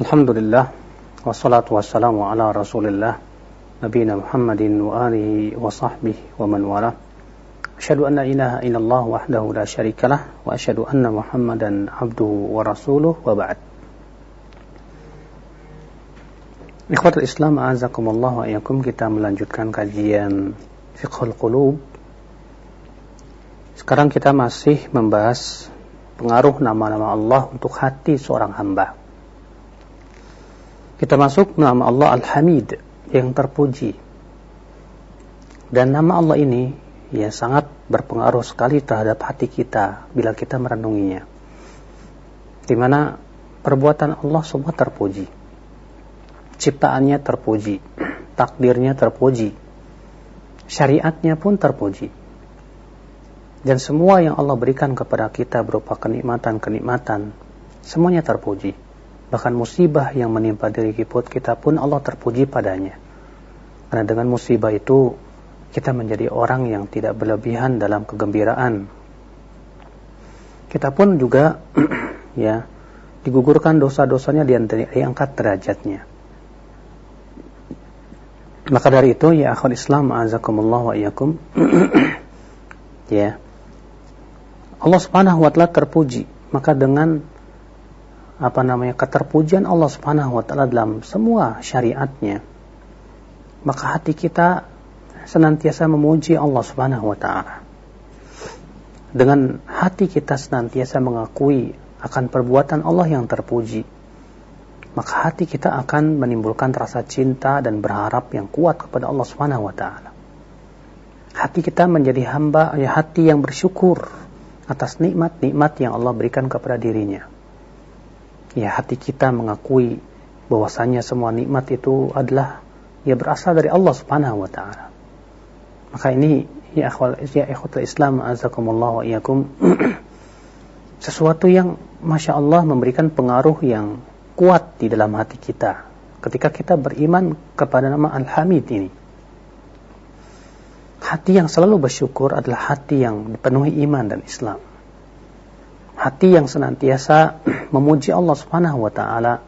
Alhamdulillah wassalatu wassalamu ala Rasulillah nabiyina Muhammadin wa alihi wa sahbihi wa man wala. Asyhadu an la ilaha illallah wahdahu la syarikalah wa asyhadu anna Muhammadan abduhu wa rasuluh wa ba'd. Ikhwatul Islam a'azakumullah wa iyyakum kita melanjutkan kajian Fiqhul Qulub. Sekarang kita masih membahas pengaruh nama-nama Allah untuk hati seorang hamba. Kita masuk nama Allah Al-Hamid yang terpuji. Dan nama Allah ini ya sangat berpengaruh sekali terhadap hati kita bila kita merenunginya. Di mana perbuatan Allah semua terpuji. Ciptaannya terpuji, takdirnya terpuji, syariatnya pun terpuji. Dan semua yang Allah berikan kepada kita berupa kenikmatan-kenikmatan, semuanya terpuji Bahkan musibah yang menimpa diri kita pun Allah terpuji padanya. Karena dengan musibah itu kita menjadi orang yang tidak berlebihan dalam kegembiraan. Kita pun juga ya digugurkan dosa-dosanya diangkat derajatnya. Maka dari itu ya akhwat Islam azakumullah wa iyyakum ya Allah Subhanahu wa taala terpuji. Maka dengan apa namanya keterpujian Allah Subhanahu wa taala dalam semua syariatnya maka hati kita senantiasa memuji Allah Subhanahu wa taala. Dengan hati kita senantiasa mengakui akan perbuatan Allah yang terpuji maka hati kita akan menimbulkan rasa cinta dan berharap yang kuat kepada Allah Subhanahu wa taala. Hati kita menjadi hamba ya hati yang bersyukur atas nikmat-nikmat yang Allah berikan kepada dirinya ya hati kita mengakui bahwasanya semua nikmat itu adalah ya berasal dari Allah Subhanahu wa taala. Maka ini ya akhwal ya ikhwatul Islam azakumullah wa iyakum sesuatu yang masya Allah memberikan pengaruh yang kuat di dalam hati kita ketika kita beriman kepada nama Al-Hamid ini. Hati yang selalu bersyukur adalah hati yang dipenuhi iman dan Islam hati yang senantiasa memuji Allah Subhanahu wa taala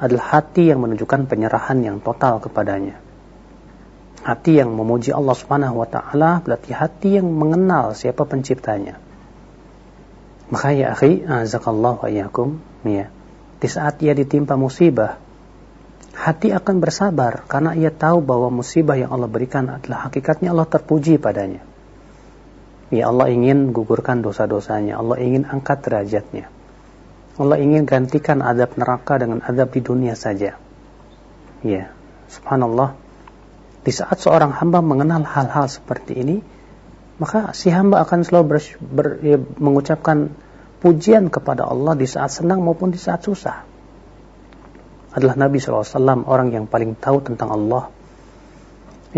adalah hati yang menunjukkan penyerahan yang total kepadanya. Hati yang memuji Allah Subhanahu wa taala berarti hati yang mengenal siapa penciptanya. Maka ya akhi, azakallahu wa ya. Di saat ia ditimpa musibah, hati akan bersabar karena ia tahu bahwa musibah yang Allah berikan adalah hakikatnya Allah terpuji padanya. Ya Allah ingin gugurkan dosa-dosanya. Allah ingin angkat derajatnya. Allah ingin gantikan adab neraka dengan adab di dunia saja. Ya, subhanallah. Di saat seorang hamba mengenal hal-hal seperti ini, maka si hamba akan selalu ber, ber, ya, mengucapkan pujian kepada Allah di saat senang maupun di saat susah. Adalah Nabi SAW orang yang paling tahu tentang Allah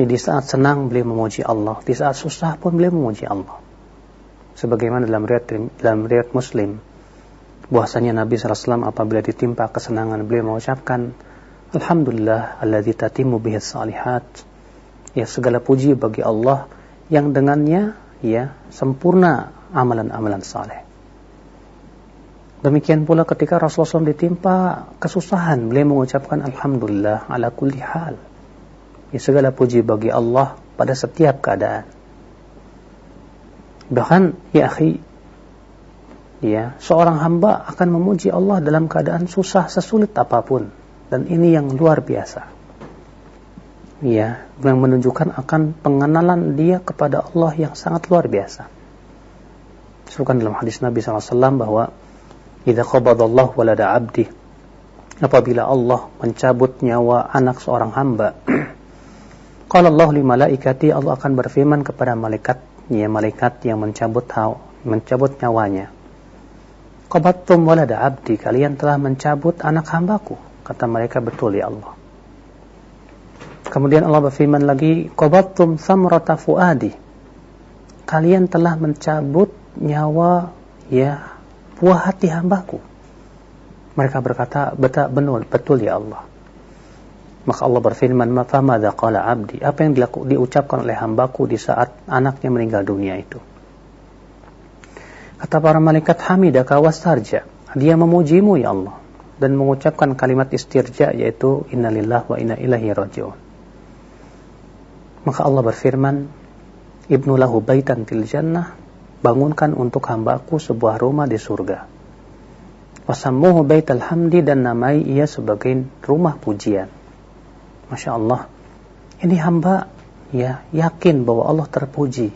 di saat senang beliau memuji Allah, di saat susah pun beliau memuji Allah. Sebagaimana dalam riwayat dalam riwayat Muslim, bahwasanya Nabi SAW apabila ditimpa kesenangan beliau mengucapkan Alhamdulillah alladzi tatimu bihi salihat. Ya segala puji bagi Allah yang dengannya ya sempurna amalan-amalan saleh. Demikian pula ketika Rasulullah SAW ditimpa kesusahan, beliau mengucapkan Alhamdulillah ala kulli hal. Ya, segala puji bagi Allah pada setiap keadaan. Bahkan, ya akhi, ya, seorang hamba akan memuji Allah dalam keadaan susah sesulit apa pun. Dan ini yang luar biasa. Ya, yang menunjukkan akan pengenalan dia kepada Allah yang sangat luar biasa. Sebutkan dalam hadis Nabi SAW bahwa Idza qabadallahu walada abdi apabila Allah mencabut nyawa anak seorang hamba Kalau Allah li malaikati Allah akan berfirman kepada malaikat ya malaikat yang mencabut mencabut nyawanya. Qabattum walada abdi kalian telah mencabut anak hambaku kata mereka betul ya Allah. Kemudian Allah berfirman lagi qabattum samrata fuadi kalian telah mencabut nyawa ya buah hati hambaku. Mereka berkata betul betul ya Allah. Maka Allah berfirman, "Maka madza qala 'abdi?" Apa yang dilaku, diucapkan oleh hambaku di saat anaknya meninggal dunia itu? Kata para malaikat, "Hamidaka wastarja." Dia memujimu ya Allah. dan mengucapkan kalimat istirja yaitu innalillah wa inna ilahi rajiun. Maka Allah berfirman, Ibnu lahu baitan fil jannah, bangunkan untuk hambaku sebuah rumah di surga. Wasammuhu baital hamdi dan namai ia sebagai rumah pujian. Masya Allah. Ini hamba ya yakin bahwa Allah terpuji.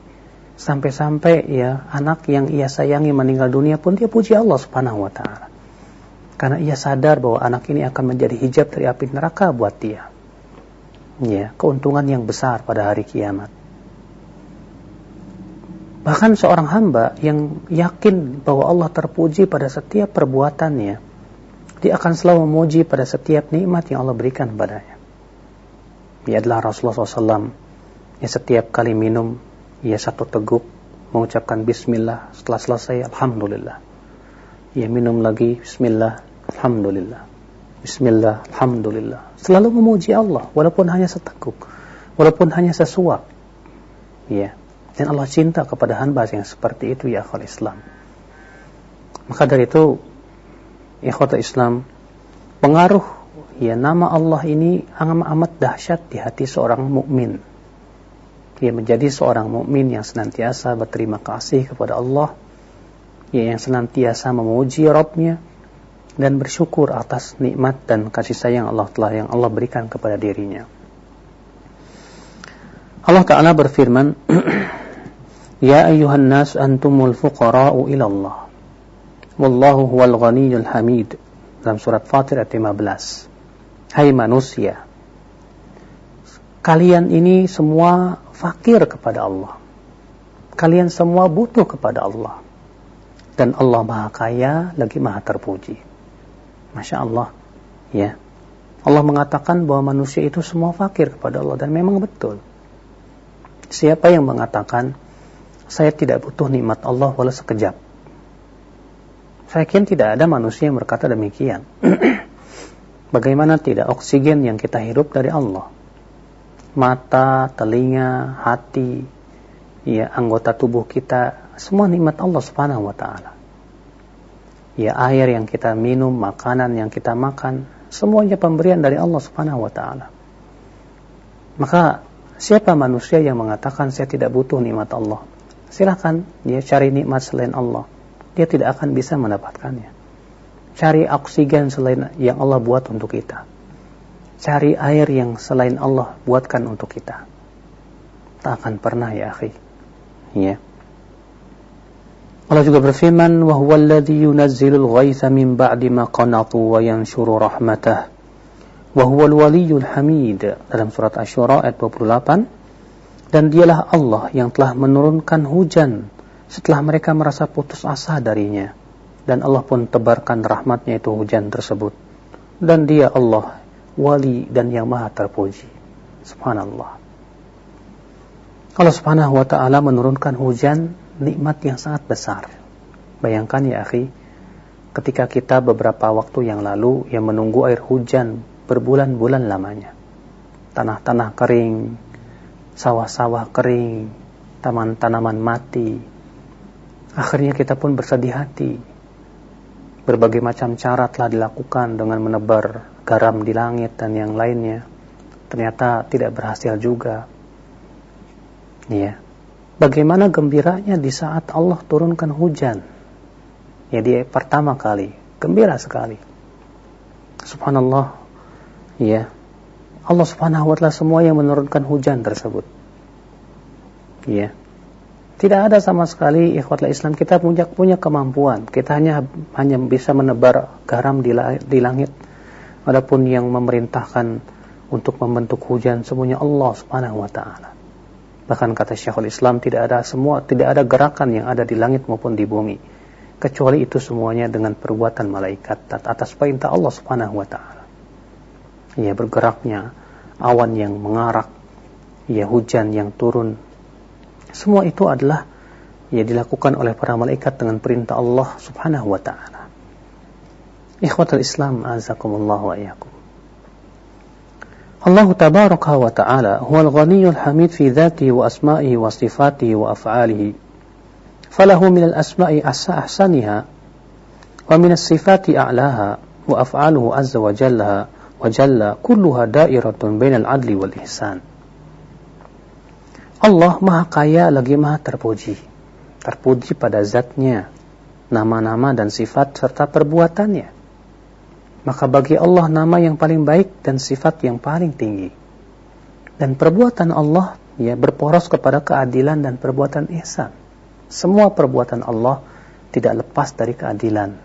Sampai-sampai ya anak yang ia sayangi meninggal dunia pun dia puji Allah Subhanahu wa taala. Karena ia sadar bahwa anak ini akan menjadi hijab dari api neraka buat dia. Ya, keuntungan yang besar pada hari kiamat. Bahkan seorang hamba yang yakin bahwa Allah terpuji pada setiap perbuatannya, dia akan selalu memuji pada setiap nikmat yang Allah berikan kepadanya. Dia adalah Rasulullah SAW yang setiap kali minum, ia satu teguk, mengucapkan Bismillah, setelah selesai, Alhamdulillah. Ia minum lagi, Bismillah, Alhamdulillah. Bismillah, Alhamdulillah. Selalu memuji Allah, walaupun hanya seteguk, walaupun hanya sesuap. Ya, dan Allah cinta kepada hamba yang seperti itu ya akhwal Islam. Maka dari itu ikhwata Islam pengaruh ya nama Allah ini amat amat dahsyat di hati seorang mukmin. Dia menjadi seorang mukmin yang senantiasa berterima kasih kepada Allah, ya yang senantiasa memuji Rabbnya dan bersyukur atas nikmat dan kasih sayang Allah telah yang Allah berikan kepada dirinya. Allah Ta'ala berfirman Ya ayuhan nas antumul fuqara'u ila Allah. Wallahu huwal ghaniyul hamid. Dalam surat Fatir ayat 15. Hai manusia. Kalian ini semua fakir kepada Allah. Kalian semua butuh kepada Allah. Dan Allah maha kaya lagi maha terpuji. Masya Allah. Ya. Allah mengatakan bahwa manusia itu semua fakir kepada Allah. Dan memang betul. Siapa yang mengatakan saya tidak butuh nikmat Allah walau sekejap. Saya yakin tidak ada manusia yang berkata demikian. Bagaimana tidak oksigen yang kita hirup dari Allah? Mata, telinga, hati, ya anggota tubuh kita, semua nikmat Allah Subhanahu wa taala. Ya air yang kita minum, makanan yang kita makan, semuanya pemberian dari Allah Subhanahu wa taala. Maka siapa manusia yang mengatakan saya tidak butuh nikmat Allah? silahkan dia cari nikmat selain Allah. Dia tidak akan bisa mendapatkannya. Cari oksigen selain yang Allah buat untuk kita. Cari air yang selain Allah buatkan untuk kita. Tak akan pernah ya akhi. Ya. Allah juga berfirman, وَهُوَ الَّذِي يُنَزِّلُ الْغَيْثَ مِنْ بَعْدِ مَا قَنَطُوا وَيَنْشُرُ رَحْمَتَهُ وَهُوَ الْوَلِيُّ Wa dalam surat Ashura ayat 28. Dan dialah Allah yang telah menurunkan hujan setelah mereka merasa putus asa darinya dan Allah pun tebarkan rahmatnya itu hujan tersebut. Dan dia Allah, wali dan yang maha terpuji. Subhanallah. Allah subhanahu wa ta'ala menurunkan hujan nikmat yang sangat besar. Bayangkan ya akhi, ketika kita beberapa waktu yang lalu yang menunggu air hujan berbulan-bulan lamanya. Tanah-tanah kering, sawah-sawah kering, taman tanaman mati. Akhirnya kita pun bersedih hati. Berbagai macam cara telah dilakukan dengan menebar garam di langit dan yang lainnya. Ternyata tidak berhasil juga. Ya. Bagaimana gembiranya di saat Allah turunkan hujan. Ya dia pertama kali, gembira sekali. Subhanallah. Ya, Allah Subhanahu wa taala semua yang menurunkan hujan tersebut. Ya. Tidak ada sama sekali ikhwatul Islam kita punya punya kemampuan. Kita hanya hanya bisa menebar garam di, di langit. Adapun yang memerintahkan untuk membentuk hujan semuanya Allah Subhanahu wa taala. Bahkan kata Syekhul Islam tidak ada semua tidak ada gerakan yang ada di langit maupun di bumi kecuali itu semuanya dengan perbuatan malaikat atas perintah Allah Subhanahu wa taala ya bergeraknya awan yang mengarak, ya hujan yang turun. Semua itu adalah ya dilakukan oleh para malaikat dengan perintah Allah Subhanahu wa taala. Ikhwatul Islam azakumullah wa iyyakum. Allah tabaraka wa ta'ala huwal ghaniyyul hamid fi dhatihi wa asma'ihi wa sifatihi wa af'alihi. Falahu min al-asma'i ahsaniha wa min as-sifati a'laha wa af'aluhu azza wa jalla wa jalla kulluha da'iratun bainal adli wal ihsan. Allah maha kaya lagi maha terpuji. Terpuji pada zatnya, nama-nama dan sifat serta perbuatannya. Maka bagi Allah nama yang paling baik dan sifat yang paling tinggi. Dan perbuatan Allah ya berporos kepada keadilan dan perbuatan ihsan. Semua perbuatan Allah tidak lepas dari keadilan.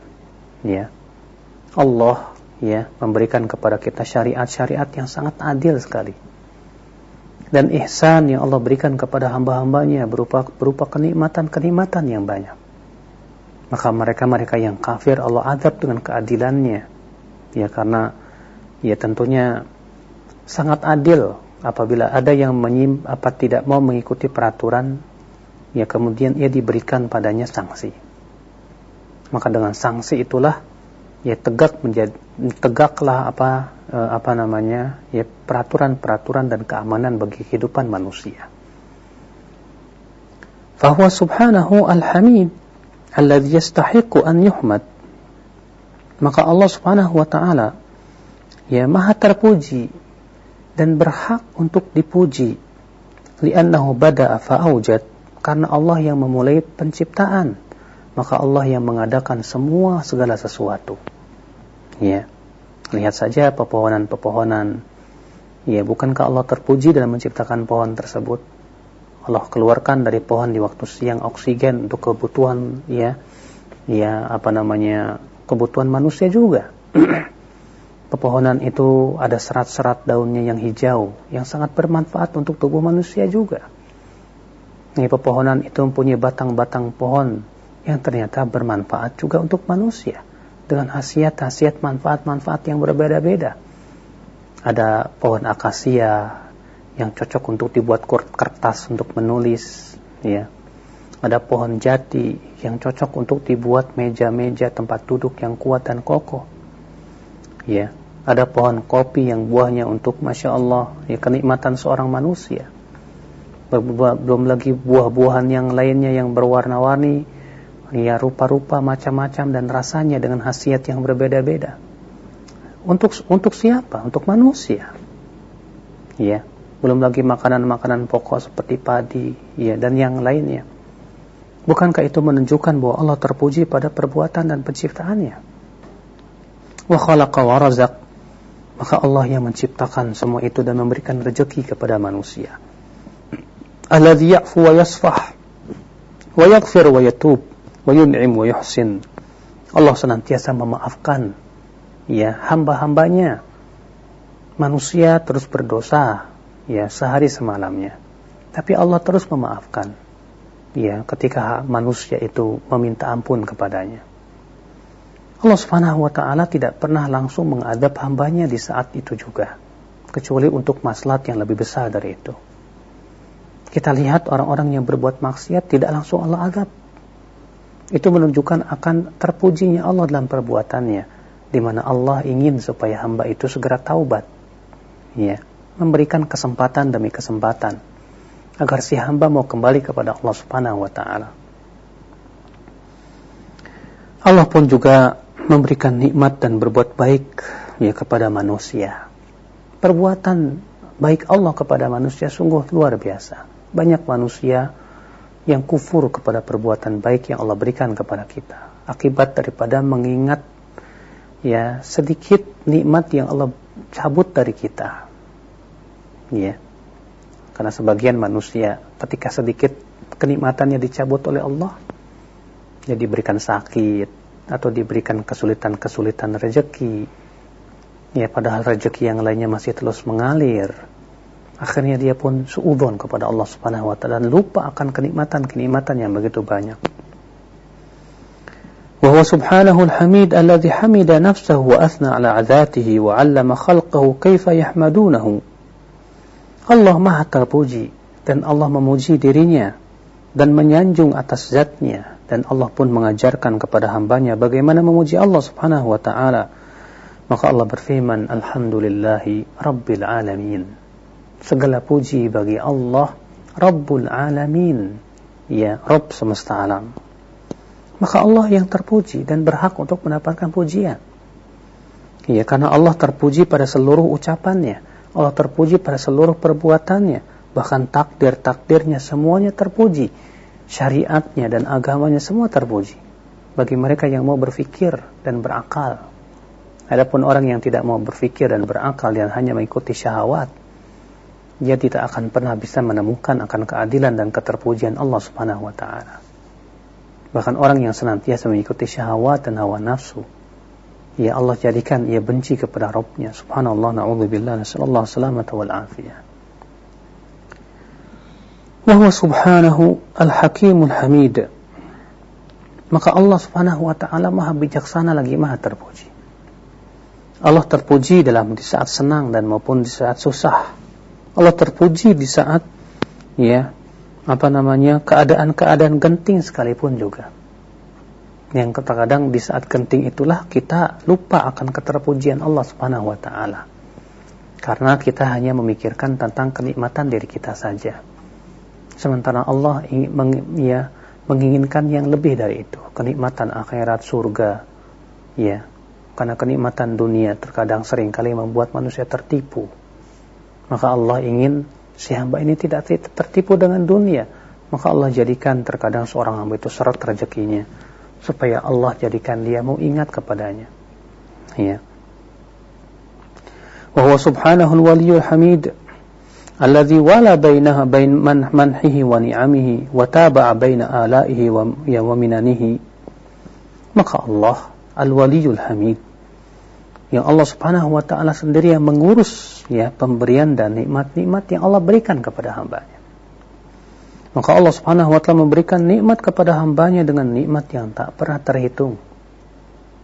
Ya. Allah ya memberikan kepada kita syariat-syariat yang sangat adil sekali. Dan ihsan yang Allah berikan kepada hamba-hambanya berupa berupa kenikmatan-kenikmatan yang banyak. Maka mereka-mereka yang kafir Allah adab dengan keadilannya. Ya karena ya tentunya sangat adil apabila ada yang menyim, apa tidak mau mengikuti peraturan ya kemudian ia diberikan padanya sanksi. Maka dengan sanksi itulah ya tegak menjadi tegaklah apa eh, apa namanya ya peraturan-peraturan dan keamanan bagi kehidupan manusia. Fahuwa subhanahu al-hamid alladhi yastahiqu an yuhmad. Maka Allah Subhanahu wa taala ya maha terpuji dan berhak untuk dipuji. Li'annahu bada'a fa'aujad karena Allah yang memulai penciptaan maka Allah yang mengadakan semua segala sesuatu. Ya. Lihat saja pepohonan-pepohonan. Ya, bukankah Allah terpuji dalam menciptakan pohon tersebut? Allah keluarkan dari pohon di waktu siang oksigen untuk kebutuhan ya ya apa namanya kebutuhan manusia juga. Pepohonan itu ada serat-serat daunnya yang hijau yang sangat bermanfaat untuk tubuh manusia juga. Ini pepohonan itu mempunyai batang-batang pohon yang ternyata bermanfaat juga untuk manusia dengan khasiat-khasiat manfaat-manfaat yang berbeda-beda. Ada pohon akasia yang cocok untuk dibuat kertas untuk menulis, ya. Ada pohon jati yang cocok untuk dibuat meja-meja tempat duduk yang kuat dan kokoh. Ya, ada pohon kopi yang buahnya untuk masya Allah ya kenikmatan seorang manusia. Belum lagi buah-buahan yang lainnya yang berwarna-warni ya rupa-rupa macam-macam dan rasanya dengan khasiat yang berbeda-beda. Untuk untuk siapa? Untuk manusia. Ya, belum lagi makanan-makanan pokok seperti padi, ya dan yang lainnya. Bukankah itu menunjukkan bahwa Allah terpuji pada perbuatan dan penciptaannya? Wa khalaqa wa razaq. Maka Allah yang menciptakan semua itu dan memberikan rezeki kepada manusia. Alladhi ya'fu wa yasfah wa yaghfir wa yatub wa yun'im. Allah senantiasa memaafkan ya hamba-hambanya. Manusia terus berdosa ya sehari semalamnya. Tapi Allah terus memaafkan. Ya, ketika manusia itu meminta ampun kepadanya. Allah Subhanahu wa taala tidak pernah langsung mengadab hambanya di saat itu juga, kecuali untuk maslahat yang lebih besar dari itu. Kita lihat orang-orang yang berbuat maksiat tidak langsung Allah adab, itu menunjukkan akan terpujinya Allah dalam perbuatannya di mana Allah ingin supaya hamba itu segera taubat. Ya memberikan kesempatan demi kesempatan agar si hamba mau kembali kepada Allah Subhanahu wa taala. Allah pun juga memberikan nikmat dan berbuat baik ya kepada manusia. Perbuatan baik Allah kepada manusia sungguh luar biasa. Banyak manusia yang kufur kepada perbuatan baik yang Allah berikan kepada kita. Akibat daripada mengingat ya sedikit nikmat yang Allah cabut dari kita. Ya. Karena sebagian manusia ketika sedikit kenikmatannya dicabut oleh Allah ya diberikan sakit atau diberikan kesulitan-kesulitan rezeki ya padahal rezeki yang lainnya masih terus mengalir akhirnya dia pun suudzon kepada Allah Subhanahu wa taala dan lupa akan kenikmatan-kenikmatan yang begitu banyak. Wa huwa subhanahu al-hamid alladhi hamida nafsahu wa athna ala 'adzatihi wa 'allama khalqahu kaifa yahmadunahu. Allah Maha terpuji dan Allah memuji dirinya dan menyanjung atas zatnya dan Allah pun mengajarkan kepada hambanya bagaimana memuji Allah Subhanahu wa taala. Maka Allah berfirman, Alhamdulillahi Rabbil Alamin segala puji bagi Allah Rabbul Alamin ya Rabb semesta alam maka Allah yang terpuji dan berhak untuk mendapatkan pujian Ya, karena Allah terpuji pada seluruh ucapannya. Allah terpuji pada seluruh perbuatannya. Bahkan takdir-takdirnya semuanya terpuji. Syariatnya dan agamanya semua terpuji. Bagi mereka yang mau berfikir dan berakal. Adapun orang yang tidak mau berfikir dan berakal yang hanya mengikuti syahwat, dia tidak akan pernah bisa menemukan akan keadilan dan keterpujian Allah Subhanahu wa taala. Bahkan orang yang senantiasa mengikuti syahwat dan hawa nafsu, ya Allah jadikan ia benci kepada Rabbnya. Subhanallah, na'udzubillah, nasallallahu salamata wal afiyah. Wa subhanahu al-hakimul hamid. Maka Allah subhanahu wa ta'ala maha bijaksana lagi maha terpuji. Allah terpuji dalam di saat senang dan maupun di saat susah. Allah terpuji di saat ya apa namanya keadaan-keadaan genting sekalipun juga yang terkadang di saat genting itulah kita lupa akan keterpujian Allah Subhanahu wa taala. Karena kita hanya memikirkan tentang kenikmatan diri kita saja. Sementara Allah ingin, ya, menginginkan yang lebih dari itu, kenikmatan akhirat surga. Ya. Karena kenikmatan dunia terkadang sering kali membuat manusia tertipu. Maka Allah ingin si hamba ini tidak tertipu dengan dunia. Maka Allah jadikan terkadang seorang hamba itu seret rezekinya supaya Allah jadikan dia mau ingat kepadanya. Ya. Wa huwa subhanahu al-waliyul hamid alladhi wala bainaha bain man manhihi wa ni'amihi wa taba'a baina ala'ihi wa ya. Maka Allah al-waliyul hamid yang Allah Subhanahu wa taala sendiri yang mengurus ya pemberian dan nikmat-nikmat yang Allah berikan kepada hambanya. Maka Allah subhanahu wa ta'ala memberikan nikmat kepada hambanya dengan nikmat yang tak pernah terhitung.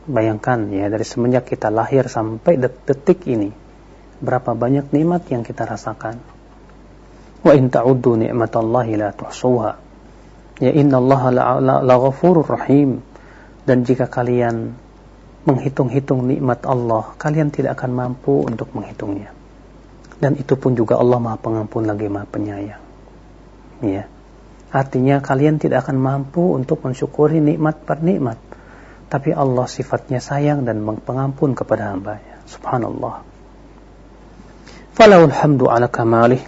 Bayangkan ya dari semenjak kita lahir sampai detik ini. Berapa banyak nikmat yang kita rasakan. Wa in ta'uddu ni'matallahi la tuhsuha. Ya inna Allah la, la, la ghafurur rahim. Dan jika kalian menghitung-hitung nikmat Allah, kalian tidak akan mampu untuk menghitungnya. Dan itu pun juga Allah Maha Pengampun lagi Maha Penyayang. Ya. Artinya kalian tidak akan mampu untuk mensyukuri nikmat per nikmat. Tapi Allah sifatnya sayang dan pengampun kepada hambanya. Subhanallah. Falahul hamdu ala kamalih.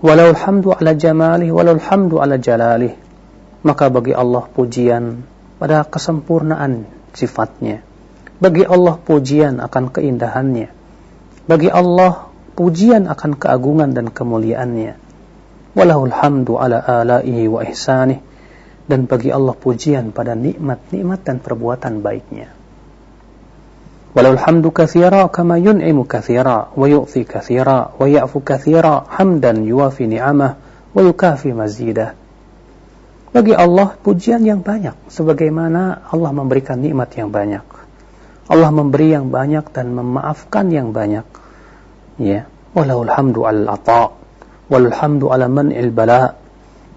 Walahul hamdu ala jamalih. Walahul hamdu ala jalalih. Maka bagi Allah pujian pada kesempurnaan sifatnya. Bagi Allah pujian akan keindahannya. Bagi Allah pujian akan keagungan dan kemuliaannya walahul hamdu ala alaihi wa ihsanih dan bagi Allah pujian pada nikmat-nikmat dan perbuatan baiknya. Walahul hamdu kathira kama yun'imu kathira wa yu'fi kathira wa ya'fu kathira hamdan yuwafi ni'amah wa yukafi mazidah. Bagi Allah pujian yang banyak sebagaimana Allah memberikan nikmat yang banyak. Allah memberi yang banyak dan memaafkan yang banyak. Ya, walahul hamdu al-ata' walhamdu ala man'il bala.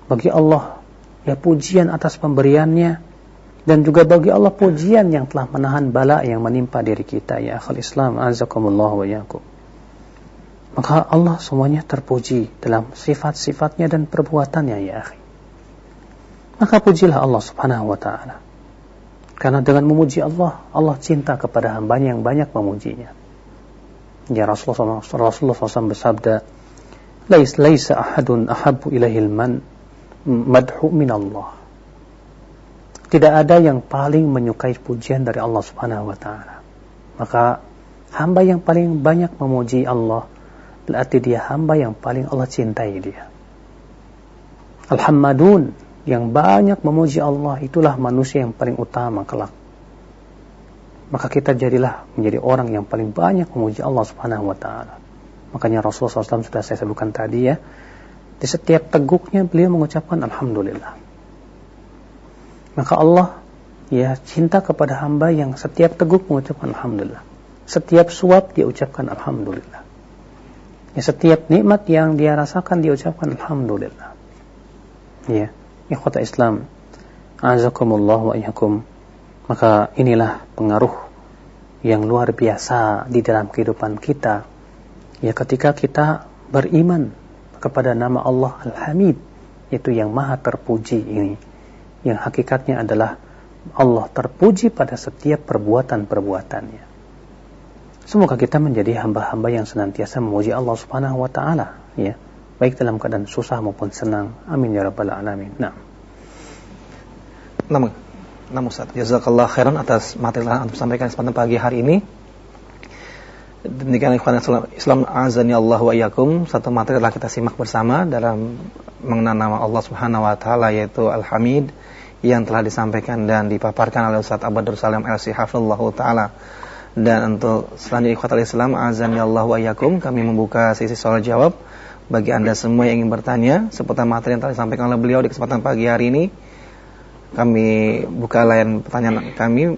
Bagi Allah ya pujian atas pemberiannya. Dan juga bagi Allah pujian yang telah menahan bala yang menimpa diri kita ya akhul Islam. Azakumullah wa yakum maka Allah semuanya terpuji dalam sifat-sifatnya dan perbuatannya ya akhi. Maka pujilah Allah subhanahu wa ta'ala. Karena dengan memuji Allah Allah cinta kepada hambanya yang banyak memujinya ya Rasulullah Rasulullah SAW bersabda Lais laisa ahadun ahabbu ilaihil man madhu min Allah. Tidak ada yang paling menyukai pujian dari Allah Subhanahu wa taala. Maka hamba yang paling banyak memuji Allah berarti dia hamba yang paling Allah cintai dia. Alhamdun yang banyak memuji Allah itulah manusia yang paling utama kelak. Maka kita jadilah menjadi orang yang paling banyak memuji Allah Subhanahu wa taala. Makanya Rasulullah SAW sudah saya sebutkan tadi ya. Di setiap teguknya beliau mengucapkan Alhamdulillah. Maka Allah ya cinta kepada hamba yang setiap teguk mengucapkan Alhamdulillah. Setiap suap dia ucapkan Alhamdulillah. Ya, setiap nikmat yang dia rasakan dia ucapkan Alhamdulillah. Ya, ikhwata Islam. Azakumullah wa iyakum. Maka inilah pengaruh yang luar biasa di dalam kehidupan kita Ya ketika kita beriman kepada nama Allah Al-Hamid itu yang maha terpuji ini yang hakikatnya adalah Allah terpuji pada setiap perbuatan-perbuatannya Semoga kita menjadi hamba-hamba yang senantiasa memuji Allah Subhanahu wa taala, ya. Baik dalam keadaan susah maupun senang. Amin ya rabbal alamin. Nah. Namun, namun Ustaz, jazakallah khairan atas materi yang Anda sampaikan pada pagi hari ini. Demikian ikhwan Islam azani Allah wa iyyakum. Satu materi telah kita simak bersama dalam mengenal nama Allah Subhanahu wa taala yaitu Al-Hamid yang telah disampaikan dan dipaparkan oleh Ustaz Abadur Salam LC Hafizullah taala. Dan untuk selanjutnya ikhwatal Islam azan ya Allah wa yakum kami membuka sesi soal jawab bagi Anda semua yang ingin bertanya seputar materi yang telah disampaikan oleh beliau di kesempatan pagi hari ini. Kami buka layan pertanyaan kami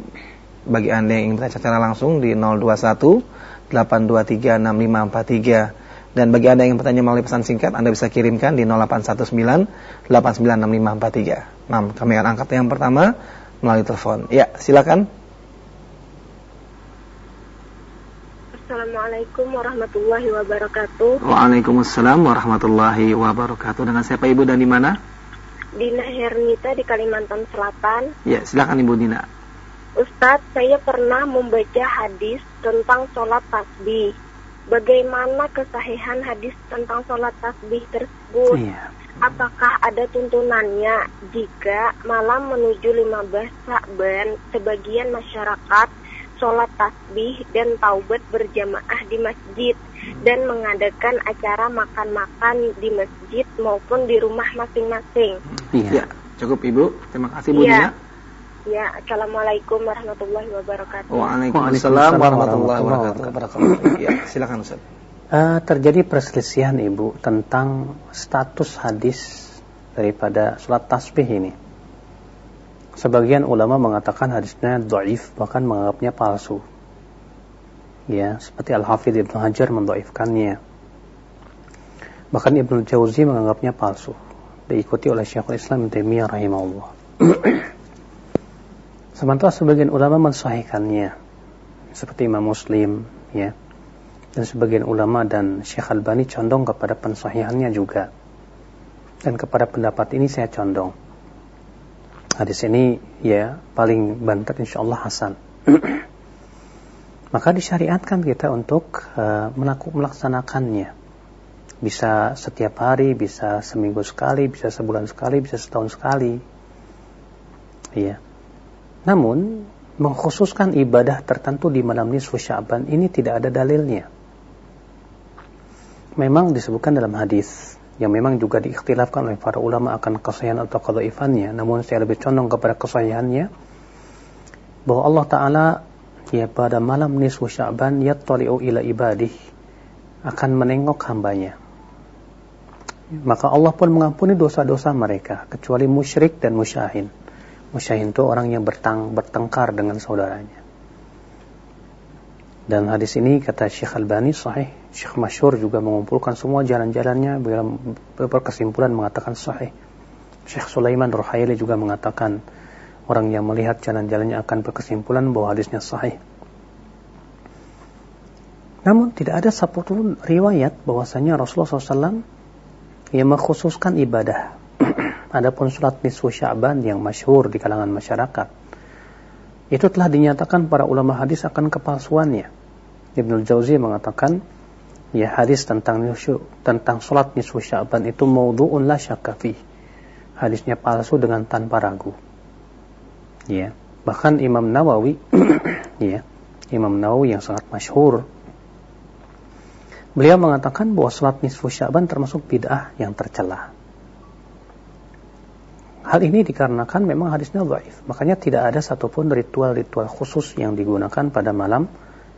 bagi Anda yang ingin bertanya secara langsung di 021 823 6543 dan bagi Anda yang bertanya melalui pesan singkat Anda bisa kirimkan di 0819 896543. Nah, kami akan angkat yang pertama melalui telepon. Ya, silakan. Assalamualaikum warahmatullahi wabarakatuh. Waalaikumsalam warahmatullahi wabarakatuh. Dengan siapa Ibu dan di mana? Dina Hernita di Kalimantan Selatan. Ya, silakan Ibu Dina. Ustadz, saya pernah membaca hadis tentang sholat tasbih. Bagaimana kesahihan hadis tentang sholat tasbih tersebut? Iya. Apakah ada tuntunannya jika malam menuju 15 Sa'ban sebagian masyarakat sholat tasbih dan taubat berjamaah di masjid dan mengadakan acara makan-makan di masjid maupun di rumah masing-masing. Iya, ya, cukup Ibu. Terima kasih Bu ya. Ya, Assalamualaikum warahmatullahi wabarakatuh. Waalaikumsalam warahmatullahi wabarakatuh. ya, silakan Ustaz. Uh, terjadi perselisihan Ibu tentang status hadis daripada sholat tasbih ini. Sebagian ulama mengatakan hadisnya dhaif bahkan menganggapnya palsu. Ya, seperti Al-Hafidh Ibnu Hajar mendoifkannya. Bahkan Ibnu Jauzi menganggapnya palsu. Diikuti oleh Syekhul Islam Taimiyah rahimahullah. Sementara sebagian ulama mensahihkannya. Seperti Imam Muslim, ya. Dan sebagian ulama dan Syekh Albani condong kepada pensahihannya juga. Dan kepada pendapat ini saya condong hadis ini ya paling banter insya Allah Hasan. Maka disyariatkan kita untuk uh, melaksanakannya. Bisa setiap hari, bisa seminggu sekali, bisa sebulan sekali, bisa setahun sekali. Iya. Namun mengkhususkan ibadah tertentu di malam nisfu Sya'ban ini tidak ada dalilnya. Memang disebutkan dalam hadis yang memang juga diikhtilafkan oleh para ulama akan kesahihan atau kedaifannya namun saya lebih condong kepada kesahihannya bahwa Allah Ta'ala ya pada malam nisfu sya'ban yattali'u ila ibadih akan menengok hambanya. Maka Allah pun mengampuni dosa-dosa mereka kecuali musyrik dan musyahin. Musyahin itu orang yang bertang, bertengkar dengan saudaranya. Dan hadis ini kata Syekh Albani sahih. Syekh Masyur juga mengumpulkan semua jalan-jalannya berkesimpulan mengatakan sahih. Syekh Sulaiman Ruhaili juga mengatakan orang yang melihat jalan-jalannya akan berkesimpulan bahwa hadisnya sahih. Namun tidak ada satupun riwayat bahwasanya Rasulullah SAW yang mengkhususkan ibadah. Adapun surat nisfu Sya'ban yang masyhur di kalangan masyarakat itu telah dinyatakan para ulama hadis akan kepalsuannya. Ibnu Jauzi mengatakan ya hadis tentang nisfu, tentang salat nisfu Sya'ban itu maudhu'un la syakka fi. Hadisnya palsu dengan tanpa ragu. Ya, bahkan Imam Nawawi ya, Imam Nawawi yang sangat masyhur Beliau mengatakan bahwa salat nisfu Sya'ban termasuk bid'ah yang tercela. Hal ini dikarenakan memang hadisnya dhaif. Makanya tidak ada satupun ritual-ritual khusus yang digunakan pada malam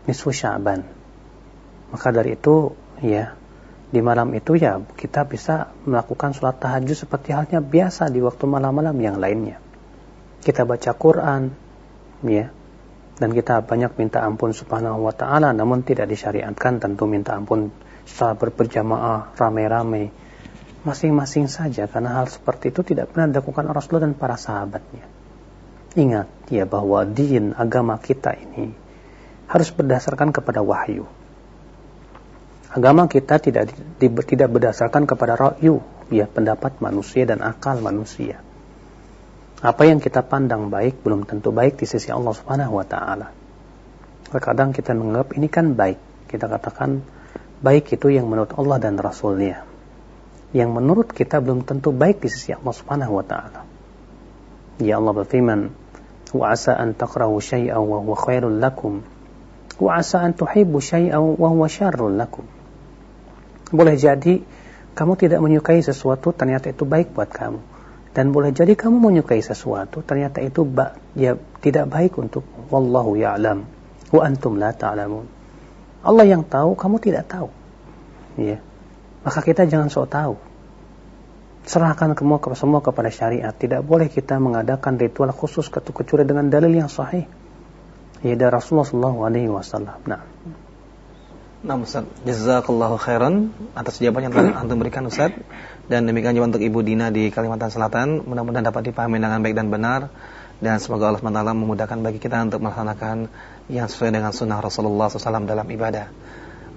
nisfu Sya'ban. Maka dari itu ya di malam itu ya kita bisa melakukan sholat tahajud seperti halnya biasa di waktu malam-malam yang lainnya. Kita baca Quran ya dan kita banyak minta ampun subhanahu wa ta'ala namun tidak disyariatkan tentu minta ampun secara berjamaah rame-rame masing-masing saja karena hal seperti itu tidak pernah dilakukan Rasulullah dan para sahabatnya. Ingat ya bahwa din agama kita ini harus berdasarkan kepada wahyu. Agama kita tidak tidak berdasarkan kepada ra'yu, ya pendapat manusia dan akal manusia. Apa yang kita pandang baik belum tentu baik di sisi Allah Subhanahu wa taala. Terkadang kita menganggap ini kan baik. Kita katakan baik itu yang menurut Allah dan Rasulnya. Yang menurut kita belum tentu baik di sisi Allah Subhanahu wa taala. Ya Allah berfirman, "Wa asa an takrahu syai'an wa huwa khairul lakum, an tuhibbu syai'an wa huwa syarrul lakum." Boleh jadi kamu tidak menyukai sesuatu ternyata itu baik buat kamu. Dan boleh jadi kamu menyukai sesuatu ternyata itu ba ya tidak baik untuk wallahu ya'lam wa antum la ta'lamun. Allah yang tahu, kamu tidak tahu. Ya. Maka kita jangan sok tahu. Serahkan semua, semua kepada syariat. Tidak boleh kita mengadakan ritual khusus kecuali dengan dalil yang sahih. Ya dari Rasulullah SAW. Nah. Nah Ustaz, jazakallahu khairan atas jawaban yang telah Antum berikan Ustaz. Dan demikian juga untuk Ibu Dina di Kalimantan Selatan. Mudah-mudahan dapat dipahami dengan baik dan benar. Dan semoga Allah SWT memudahkan bagi kita untuk melaksanakan yang sesuai dengan sunnah Rasulullah SAW dalam ibadah.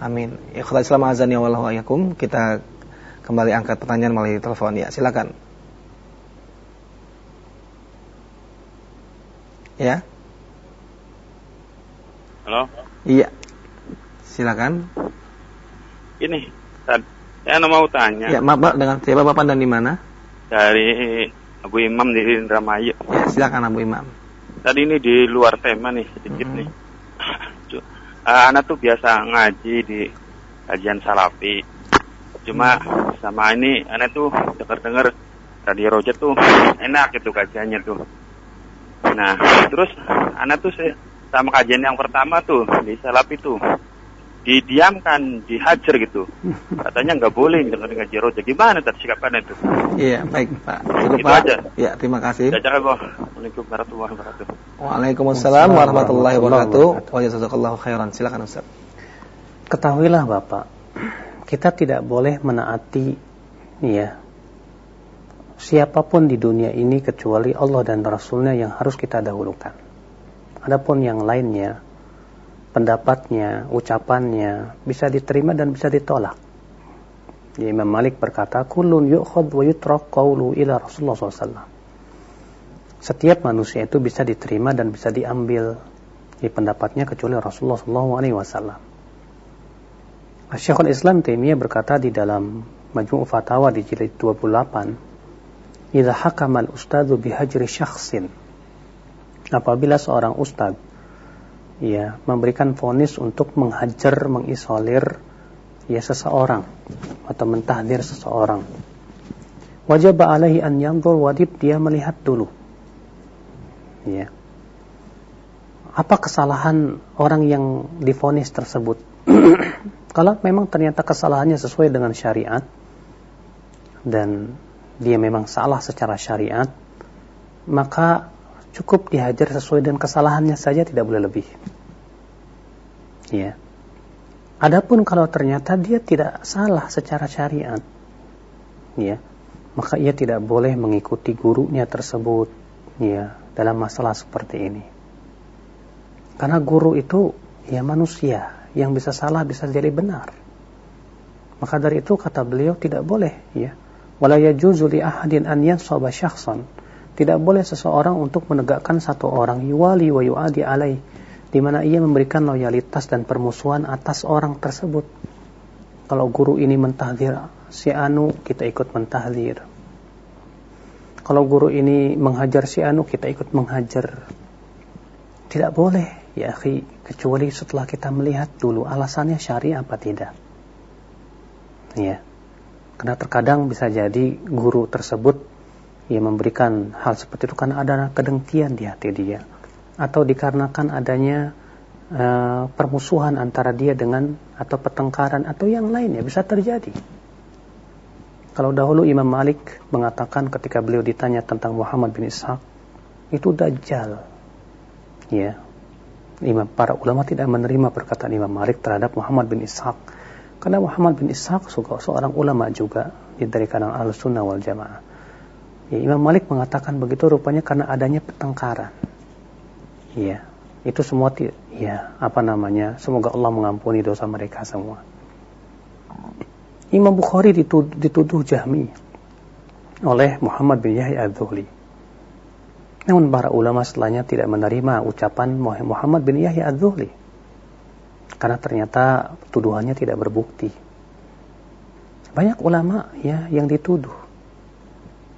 Amin. Ikhlas Islam azan ya wallahu ayakum Kita kembali angkat pertanyaan melalui telepon. Ya silakan. Ya? Halo? Iya Silakan. Ini, saya mau tanya. Ya, maaf Pak, dengan siapa Bapak dan di mana? Dari Abu Imam di Indramayu. Ya, silakan Abu Imam. Tadi ini di luar tema nih sedikit hmm. nih. Uh, anak tuh biasa ngaji di kajian salafi. Cuma hmm. sama ini anak tuh dengar-dengar radio Roja tuh enak gitu kajiannya tuh. Nah, terus anak tuh sama kajian yang pertama tuh di salafi tuh didiamkan, dihajar gitu. Katanya nggak boleh dengan ngaji roja. Gimana tadi sikapannya itu? Iya, baik Pak. Cukup itu Pak. aja. Ya, terima kasih. Assalamualaikum warahmatullahi wabarakatuh. Waalaikumsalam warahmatullahi wabarakatuh. Wa jazakallahu khairan. Silakan Ustaz. Ketahuilah Bapak, kita tidak boleh menaati ya siapa pun di dunia ini kecuali Allah dan Rasulnya yang harus kita dahulukan. Adapun yang lainnya pendapatnya, ucapannya bisa diterima dan bisa ditolak. Ya, Imam Malik berkata, "Kullun yu'khad wa yutrak qawlu ila Rasulullah SAW." Setiap manusia itu bisa diterima dan bisa diambil di pendapatnya kecuali Rasulullah SAW. Syekhul Islam Taimiyah berkata di dalam Majmu' Fatawa di jilid 28, "Idza hakama al-ustadzu bihajri syakhsin" Apabila seorang ustadz ya memberikan vonis untuk menghajar, mengisolir ya seseorang atau mentahdir seseorang. Wajib alaihi an yanzur wajib dia melihat dulu. Ya. Apa kesalahan orang yang difonis tersebut? Kalau memang ternyata kesalahannya sesuai dengan syariat dan dia memang salah secara syariat, maka cukup dihajar sesuai dengan kesalahannya saja tidak boleh lebih. Ya. Adapun kalau ternyata dia tidak salah secara syariat, ya, maka ia tidak boleh mengikuti gurunya tersebut, ya, dalam masalah seperti ini. Karena guru itu ya manusia yang bisa salah bisa jadi benar. Maka dari itu kata beliau tidak boleh, ya. Wala yajuzu li ahadin an yansaba syakhsan tidak boleh seseorang untuk menegakkan satu orang yuwali wa yu'adi alaih di mana ia memberikan loyalitas dan permusuhan atas orang tersebut. Kalau guru ini mentahdir si Anu, kita ikut mentahdir. Kalau guru ini menghajar si Anu, kita ikut menghajar. Tidak boleh, ya akhi, kecuali setelah kita melihat dulu alasannya syari apa tidak. Ya. Karena terkadang bisa jadi guru tersebut ia memberikan hal seperti itu karena ada kedengkian di hati dia atau dikarenakan adanya uh, permusuhan antara dia dengan atau pertengkaran atau yang lainnya bisa terjadi. Kalau dahulu Imam Malik mengatakan ketika beliau ditanya tentang Muhammad bin Ishaq itu dajjal. Ya. Imam para ulama tidak menerima perkataan Imam Malik terhadap Muhammad bin Ishaq karena Muhammad bin Ishaq seorang ulama juga dari kalangan Ahlussunnah wal Jamaah Ya, Imam Malik mengatakan begitu rupanya karena adanya pertengkaran. Ya, itu semua ya apa namanya? Semoga Allah mengampuni dosa mereka semua. Imam Bukhari dituduh, dituduh Jahmi oleh Muhammad bin Yahya Az-Zuhli. Namun para ulama setelahnya tidak menerima ucapan Muhammad bin Yahya Az-Zuhli. Karena ternyata tuduhannya tidak berbukti. Banyak ulama ya yang dituduh.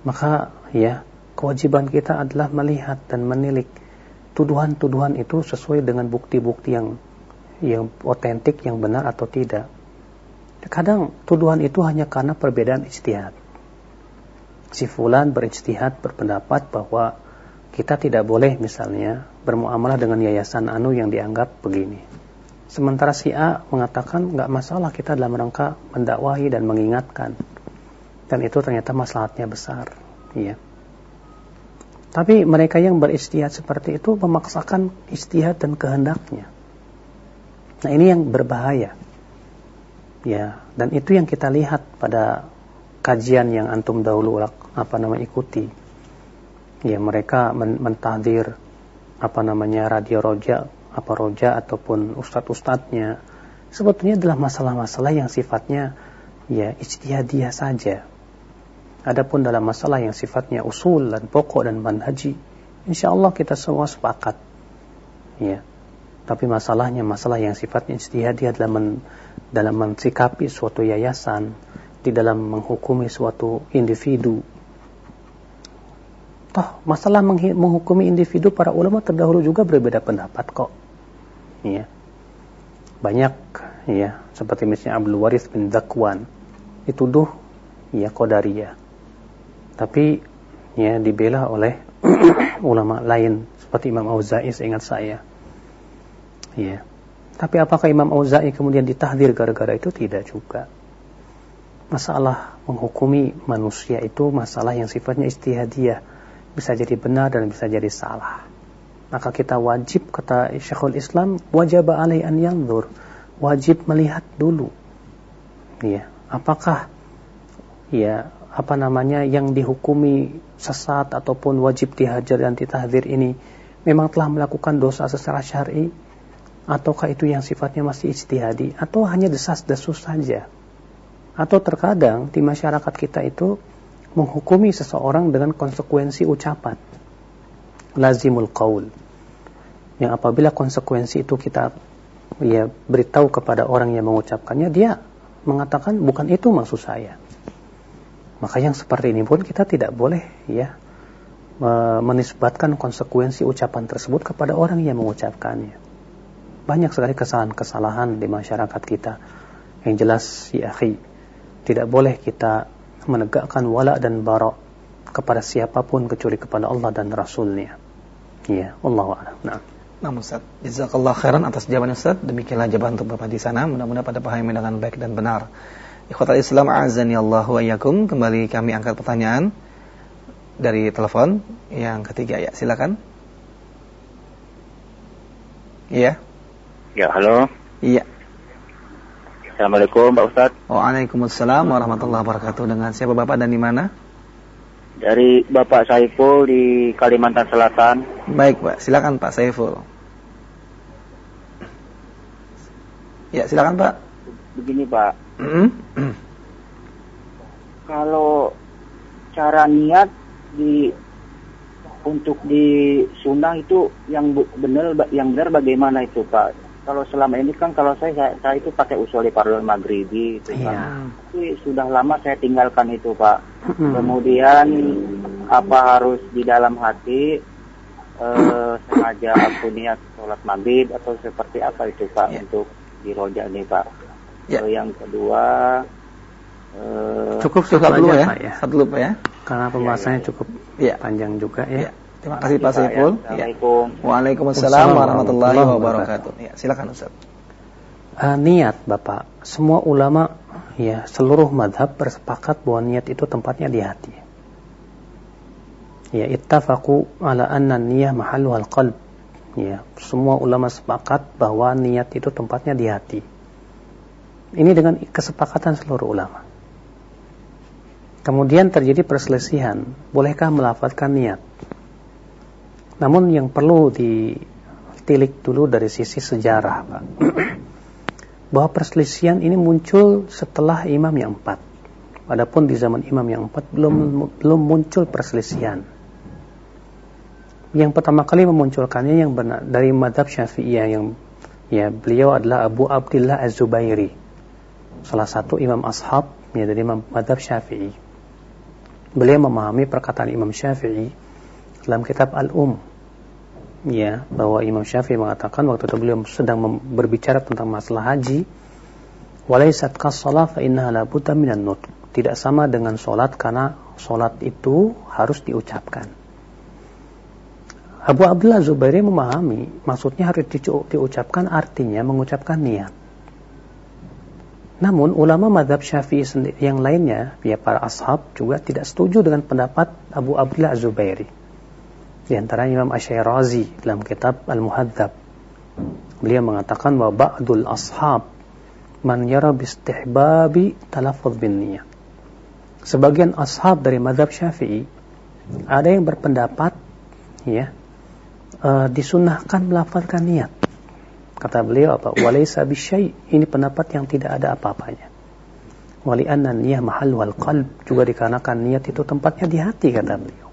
Maka ya kewajiban kita adalah melihat dan menilik tuduhan-tuduhan itu sesuai dengan bukti-bukti yang yang otentik, yang benar atau tidak. Kadang tuduhan itu hanya karena perbedaan ijtihad. Si fulan berijtihad berpendapat bahwa kita tidak boleh misalnya bermuamalah dengan yayasan anu yang dianggap begini. Sementara si A mengatakan nggak masalah kita dalam rangka mendakwahi dan mengingatkan. Dan itu ternyata masalahnya besar. Iya. Tapi mereka yang beristihad seperti itu memaksakan istihad dan kehendaknya. Nah ini yang berbahaya. Ya, dan itu yang kita lihat pada kajian yang antum dahulu apa nama ikuti. Ya, mereka men mentahdir apa namanya radio roja, apa roja ataupun ustadz-ustadznya sebetulnya adalah masalah-masalah yang sifatnya ya ijtihadiyah saja. Adapun dalam masalah yang sifatnya usul dan pokok dan manhaji, insya Allah kita semua sepakat. Ya, tapi masalahnya masalah yang sifatnya ijtihadi adalah men, dalam mensikapi suatu yayasan, di dalam menghukumi suatu individu. Toh masalah menghukumi individu para ulama terdahulu juga berbeda pendapat kok. Ya. Banyak ya, seperti misalnya Abdul Waris bin Zakwan dituduh ya qadariyah. Tapi ya dibela oleh ulama lain seperti Imam Auza'i seingat saya Ya. Tapi apakah Imam Auza'i kemudian ditahdir gara-gara itu? Tidak juga. Masalah menghukumi manusia itu masalah yang sifatnya istihadiyah. Bisa jadi benar dan bisa jadi salah. Maka kita wajib, kata Syekhul Islam, wajib alai an yanzur. Wajib melihat dulu. Ya, apakah ya apa namanya yang dihukumi sesat ataupun wajib dihajar dan ditahdir ini memang telah melakukan dosa secara syar'i? Ataukah itu yang sifatnya masih ijtihadi? Atau hanya desas-desus saja? Atau terkadang di masyarakat kita itu menghukumi seseorang dengan konsekuensi ucapan? Lazimul qaul. Yang apabila konsekuensi itu kita ya beritahu kepada orang yang mengucapkannya dia mengatakan bukan itu maksud saya maka yang seperti ini pun kita tidak boleh ya menisbatkan konsekuensi ucapan tersebut kepada orang yang mengucapkannya banyak sekali kesalahan-kesalahan di masyarakat kita. Yang jelas, ya akhi, tidak boleh kita menegakkan wala dan bara kepada siapa pun kecuali kepada Allah dan Rasulnya. Ya, Allah a'lam. Nah. Nah Ustaz, jazakallah khairan atas jawaban Ustaz. Demikianlah jawaban untuk Bapak di sana. Mudah-mudahan pada pahami dengan baik dan benar. Ikhwatal Islam azani Allah wa yakum. Kembali kami angkat pertanyaan dari telepon yang ketiga ya. Silakan. Iya. Ya, halo. Iya. Assalamualaikum Pak Ustadz. Waalaikumsalam warahmatullahi wabarakatuh. Dengan siapa Bapak dan di mana? Dari Bapak Saiful di Kalimantan Selatan. Baik Pak, silakan Pak Saiful. Ya, silakan Pak. Begini Pak. Mm -hmm. Kalau cara niat di untuk di sunnah itu yang benar yang benar bagaimana itu Pak? kalau selama ini kan kalau saya saya, saya itu pakai usul parlor maghribi itu kan. Yeah. Tapi sudah lama saya tinggalkan itu Pak. Mm. Kemudian apa harus di dalam hati eh, sengaja aku niat sholat maghrib atau seperti apa itu Pak yeah. untuk di roja ini Pak. Yeah. Uh, yang kedua uh, cukup cukup dulu ya. ya. Satu dulu Pak ya. Karena pembahasannya ya, ya. cukup ya. panjang juga ya. ya. Terima kasih Pak Saiful. Assalamualaikum. Waalaikumsalam warahmatullahi wabarakatuh. Ya, silakan Ustaz. Uh, niat Bapak, semua ulama ya seluruh madhab bersepakat bahwa niat itu tempatnya di hati. Ya, ittafaqu ala anna niyah mahallu al-qalb. Ya, semua ulama sepakat bahwa niat itu tempatnya di hati. Ini dengan kesepakatan seluruh ulama. Kemudian terjadi perselisihan, bolehkah melafalkan niat? Namun yang perlu ditilik dulu dari sisi sejarah, Pak. Bahwa perselisihan ini muncul setelah imam yang empat. Adapun di zaman imam yang empat belum belum muncul perselisihan. Yang pertama kali memunculkannya yang benar dari madhab syafi'iyah yang Ya, beliau adalah Abu Abdullah Az-Zubairi. Salah satu imam ashab ya dari imam madhab Syafi'i. Beliau memahami perkataan Imam Syafi'i dalam kitab Al-Um. Ya, bahwa Imam Syafi'i mengatakan waktu itu beliau sedang berbicara tentang masalah haji, "Walaysat kas-shalah fa innaha la budda minan nutq." Tidak sama dengan solat karena solat itu harus diucapkan. Abu Abdullah Zubairi memahami maksudnya harus diucapkan artinya mengucapkan niat. Namun ulama madhab syafi'i yang lainnya, ya para ashab juga tidak setuju dengan pendapat Abu Abdullah Zubairi. Di antara Imam Asy'arazi dalam kitab Al-Muhadzab. Beliau mengatakan bahwa ba'dul ashab man yara bistihbabi talaffuz bin niyat. Sebagian ashab dari madhab syafi'i ada yang berpendapat ya uh, disunahkan melafalkan niat. Kata beliau apa? Walaysa bisyai. Ini pendapat yang tidak ada apa-apanya. Wali anna niyah mahal wal qalb. Juga dikarenakan niat itu tempatnya di hati, kata beliau.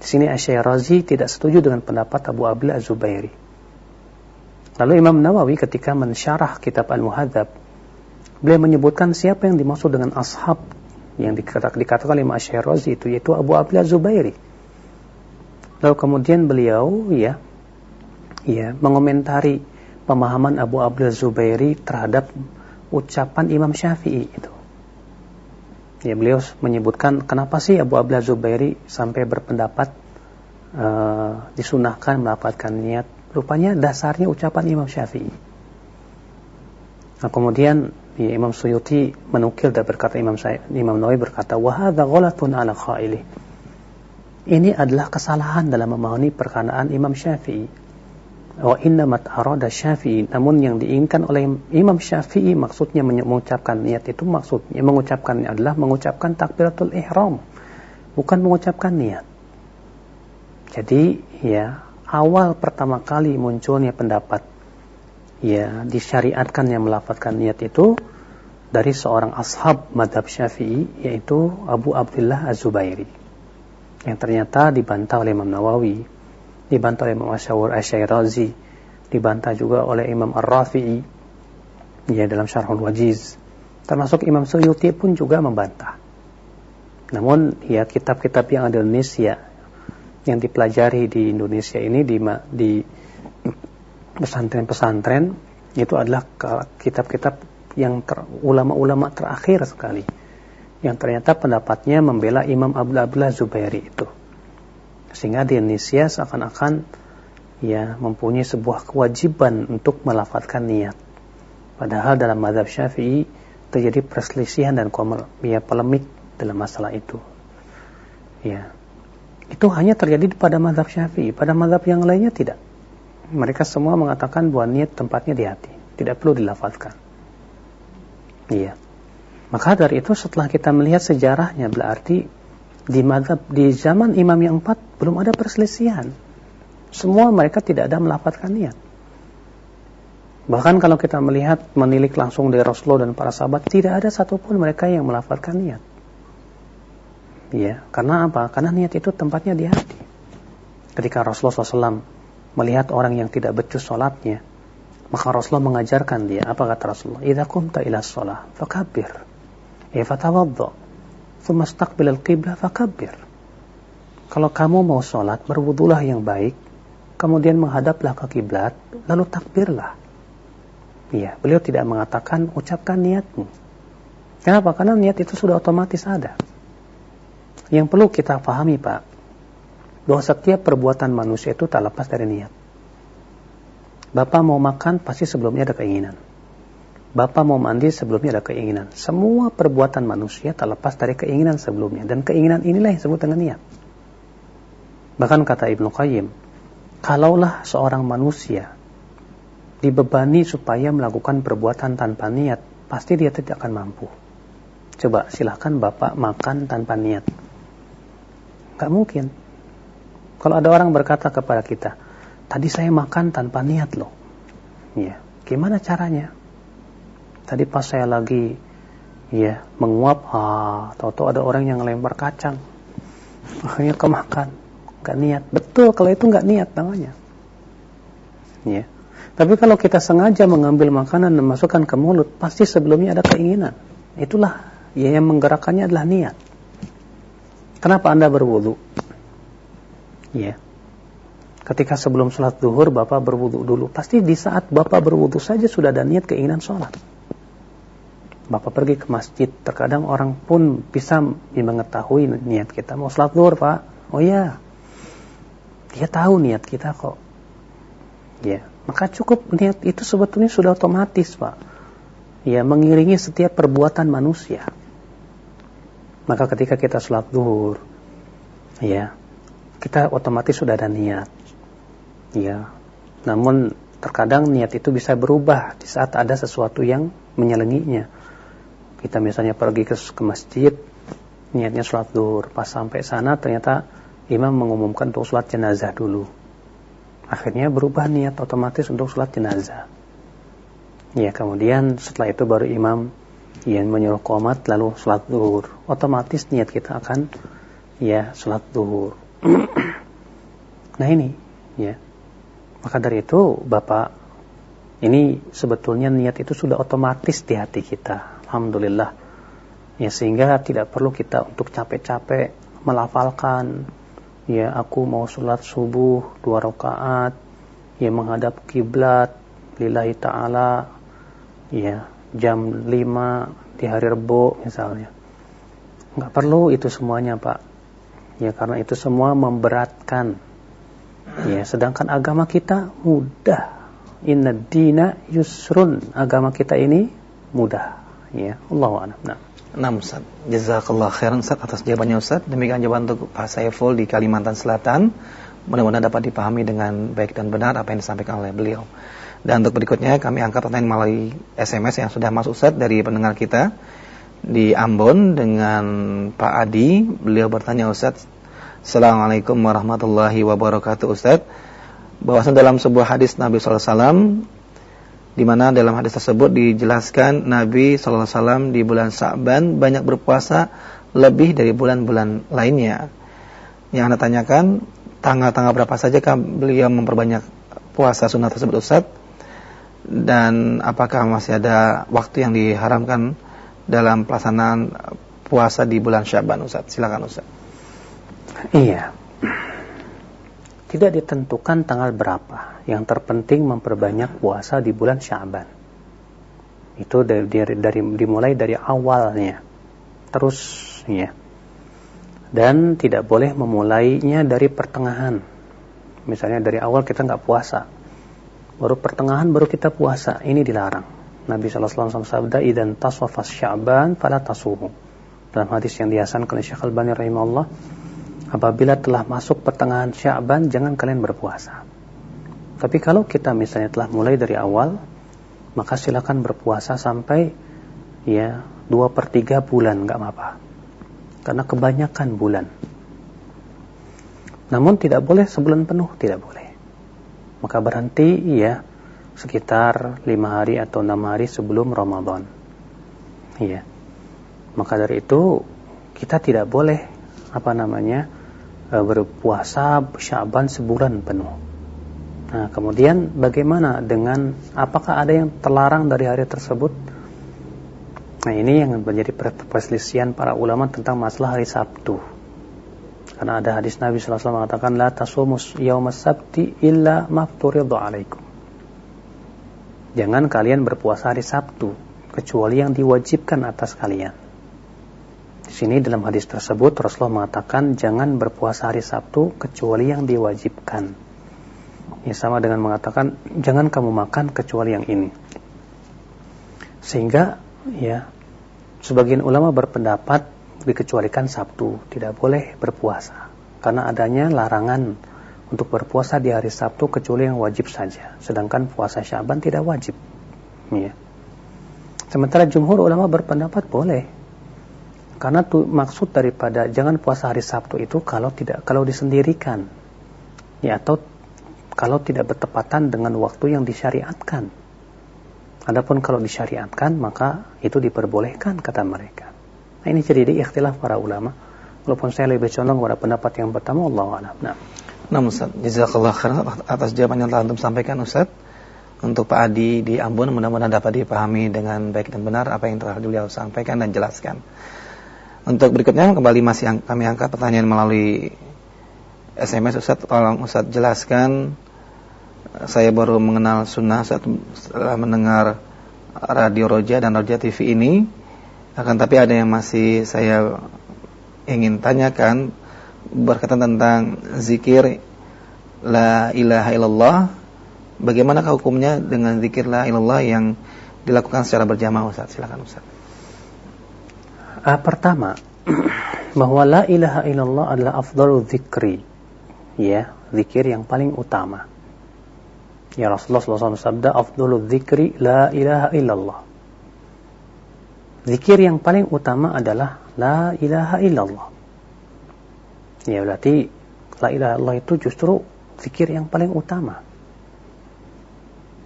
Di sini Razi tidak setuju dengan pendapat Abu Abdullah Az-Zubairi. Lalu Imam Nawawi ketika mensyarah kitab Al-Muhadzab, beliau menyebutkan siapa yang dimaksud dengan ashab yang dikatakan, dikatakan oleh Razi itu yaitu Abu Abdullah Az-Zubairi. Lalu kemudian beliau ya ya mengomentari pemahaman Abu Abdul Zubairi terhadap ucapan Imam Syafi'i itu. Ya beliau menyebutkan kenapa sih Abu Abdul Zubairi sampai berpendapat uh, disunahkan melafalkan niat. Rupanya dasarnya ucapan Imam Syafi'i. Nah, kemudian ya, Imam Suyuti menukil dan berkata Imam saya, Imam Nawawi berkata wahada ghalatun ala khaili ini adalah kesalahan dalam memahami perkataan Imam Syafi'i. Wa innamat arada Syafi'i. Namun yang diinginkan oleh Imam Syafi'i maksudnya mengucapkan niat itu maksudnya mengucapkan adalah mengucapkan takbiratul ihram. Bukan mengucapkan niat. Jadi ya awal pertama kali munculnya pendapat ya disyariatkan yang melafatkan niat itu dari seorang ashab madhab syafi'i yaitu Abu Abdullah Az-Zubairi yang ternyata dibantah oleh Imam Nawawi, dibantah oleh Imam Asyawur Asyairazi, dibantah juga oleh Imam Ar-Rafi'i ya dalam Syarhul Wajiz. Termasuk Imam Suyuti pun juga membantah. Namun ya kitab-kitab yang ada di Indonesia yang dipelajari di Indonesia ini di di pesantren-pesantren itu adalah kitab-kitab yang ulama-ulama terakhir sekali yang ternyata pendapatnya membela Imam Abdullah Zubairi itu. Sehingga di Indonesia seakan-akan ya mempunyai sebuah kewajiban untuk melafatkan niat. Padahal dalam madhab syafi'i terjadi perselisihan dan ya, polemik dalam masalah itu. Ya, itu hanya terjadi pada madhab syafi'i. Pada madhab yang lainnya tidak. Mereka semua mengatakan bahwa niat tempatnya di hati, tidak perlu dilafatkan. Iya. Maka dari itu setelah kita melihat sejarahnya berarti di madhab, di zaman imam yang empat belum ada perselisihan. Semua mereka tidak ada melafatkan niat. Bahkan kalau kita melihat menilik langsung dari Rasulullah dan para sahabat, tidak ada satupun mereka yang melafatkan niat. Ya, karena apa? Karena niat itu tempatnya di hati. Ketika Rasulullah SAW melihat orang yang tidak becus sholatnya, maka Rasulullah mengajarkan dia, apa kata Rasulullah? Idza kumta ila sholah, fakabbir ya fatawadda thumma istaqbil al-qiblah fakabbir kalau kamu mau sholat berwudulah yang baik kemudian menghadaplah ke kiblat lalu takbirlah iya beliau tidak mengatakan ucapkan niatmu kenapa karena niat itu sudah otomatis ada yang perlu kita pahami pak bahwa setiap perbuatan manusia itu tak lepas dari niat Bapak mau makan pasti sebelumnya ada keinginan Bapak mau mandi sebelumnya ada keinginan. Semua perbuatan manusia tak lepas dari keinginan sebelumnya. Dan keinginan inilah yang disebut dengan niat. Bahkan kata Ibnu Qayyim, kalaulah seorang manusia dibebani supaya melakukan perbuatan tanpa niat, pasti dia tidak akan mampu. Coba silahkan Bapak makan tanpa niat. Gak mungkin. Kalau ada orang berkata kepada kita, tadi saya makan tanpa niat loh. Ya, gimana caranya? tadi pas saya lagi ya menguap ah tahu-tahu ada orang yang lempar kacang akhirnya kemakan nggak niat betul kalau itu nggak niat namanya ya Tapi kalau kita sengaja mengambil makanan dan masukkan ke mulut, pasti sebelumnya ada keinginan. Itulah ya, yang menggerakkannya adalah niat. Kenapa Anda berwudu? Ya. Ketika sebelum sholat duhur, Bapak berwudu dulu. Pasti di saat Bapak berwudu saja sudah ada niat keinginan sholat. Bapak pergi ke masjid, terkadang orang pun bisa mengetahui niat kita. Mau sholat duhur, Pak? Oh iya. Dia tahu niat kita kok. Ya, maka cukup niat itu sebetulnya sudah otomatis, Pak. Ya, mengiringi setiap perbuatan manusia. Maka ketika kita sholat duhur, ya, kita otomatis sudah ada niat. Ya, namun terkadang niat itu bisa berubah di saat ada sesuatu yang menyelenginya kita misalnya pergi ke, ke masjid niatnya sholat duhur pas sampai sana ternyata imam mengumumkan untuk sholat jenazah dulu. Akhirnya berubah niat otomatis untuk sholat jenazah. Ya kemudian setelah itu baru imam yang menyuruh komat lalu sholat duhur. Otomatis niat kita akan ya sholat duhur. Nah ini ya. Maka dari itu bapak ini sebetulnya niat itu sudah otomatis di hati kita. Alhamdulillah. Ya sehingga tidak perlu kita untuk capek-capek melafalkan ya aku mau sholat subuh dua rakaat. Ya menghadap kiblat lillahi taala. Ya jam 5 di hari Rebo misalnya. Nggak perlu itu semuanya Pak. Ya karena itu semua memberatkan. Ya sedangkan agama kita mudah. Inna dina yusrun. Agama kita ini mudah. Ya, Allah. Nah. Nah Ustaz, jazakallah khairan Ustaz atas jawabannya Ustaz. Demikian jawaban untuk Pak Saiful di Kalimantan Selatan. Mudah-mudahan dapat dipahami dengan baik dan benar apa yang disampaikan oleh beliau. Dan untuk berikutnya kami angkat pertanyaan melalui SMS yang sudah masuk Ustaz dari pendengar kita di Ambon dengan Pak Adi. Beliau bertanya Ustaz, Assalamualaikum warahmatullahi wabarakatuh Ustaz. Bahwasan dalam sebuah hadis Nabi SAW di mana dalam hadis tersebut dijelaskan Nabi sallallahu alaihi wasallam di bulan Sa'ban banyak berpuasa lebih dari bulan-bulan lainnya. Yang Anda tanyakan, tanggal-tanggal berapa saja kan beliau memperbanyak puasa sunnah tersebut Ustaz? Dan apakah masih ada waktu yang diharamkan dalam pelaksanaan puasa di bulan Syaban Ustaz? Silakan Ustaz. Iya. Tidak ditentukan tanggal berapa. Yang terpenting memperbanyak puasa di bulan Syaban. Itu dari, dari, dimulai dari awalnya. Terus ya. Dan tidak boleh memulainya dari pertengahan. Misalnya dari awal kita nggak puasa. Baru pertengahan baru kita puasa. Ini dilarang. Nabi SAW sabda, "Idan taswafas Sya'ban fala tasuhu." Dalam hadis yang dihasankan oleh Syekh Al-Bani rahimahullah, apabila telah masuk pertengahan Sya'ban jangan kalian berpuasa. Tapi kalau kita misalnya telah mulai dari awal, maka silakan berpuasa sampai ya dua per tiga bulan nggak apa-apa. Karena kebanyakan bulan. Namun tidak boleh sebulan penuh, tidak boleh. Maka berhenti ya sekitar lima hari atau enam hari sebelum Ramadan. Iya. Maka dari itu kita tidak boleh apa namanya berpuasa Syaban sebulan penuh. Nah, kemudian bagaimana dengan apakah ada yang terlarang dari hari tersebut? Nah, ini yang menjadi perselisihan para ulama tentang masalah hari Sabtu. Karena ada hadis Nabi SAW mengatakan la tasumus yaumas sabti illa mafturidhu alaikum. Jangan kalian berpuasa hari Sabtu kecuali yang diwajibkan atas kalian. Di sini dalam hadis tersebut Rasulullah mengatakan jangan berpuasa hari Sabtu kecuali yang diwajibkan. Ya sama dengan mengatakan jangan kamu makan kecuali yang ini. Sehingga ya sebagian ulama berpendapat dikecualikan Sabtu, tidak boleh berpuasa karena adanya larangan untuk berpuasa di hari Sabtu kecuali yang wajib saja. Sedangkan puasa Syaban tidak wajib. Ya. Sementara jumhur ulama berpendapat boleh karena tuh maksud daripada jangan puasa hari Sabtu itu kalau tidak kalau disendirikan. Ya atau kalau tidak bertepatan dengan waktu yang disyariatkan. Adapun kalau disyariatkan maka itu diperbolehkan kata mereka. Nah ini jadi di ikhtilaf para ulama. Walaupun saya lebih condong pada pendapat yang pertama Allah a'lam. Nah. Nah Ustaz, jazakallah khairan atas jawaban yang telah antum sampaikan Ustaz. untuk Pak Adi di Ambon mudah-mudahan dapat dipahami dengan baik dan benar apa yang telah beliau sampaikan dan jelaskan. Untuk berikutnya kembali masih yang kami angkat pertanyaan melalui SMS Ustaz tolong Ustaz jelaskan saya baru mengenal sunnah setelah mendengar radio Roja dan Roja TV ini akan tapi ada yang masih saya ingin tanyakan berkaitan tentang zikir la ilaha illallah Bagaimana hukumnya dengan zikir la ilallah yang dilakukan secara berjamaah Ustaz? Silakan Ustaz. Uh, pertama, bahwa la ilaha illallah adalah afdalu zikri. Ya, zikir yang paling utama. Ya Rasulullah SAW sabda afdalu zikri la ilaha illallah. Zikir yang paling utama adalah la ilaha illallah. Ya berarti la ilaha illallah itu justru zikir yang paling utama.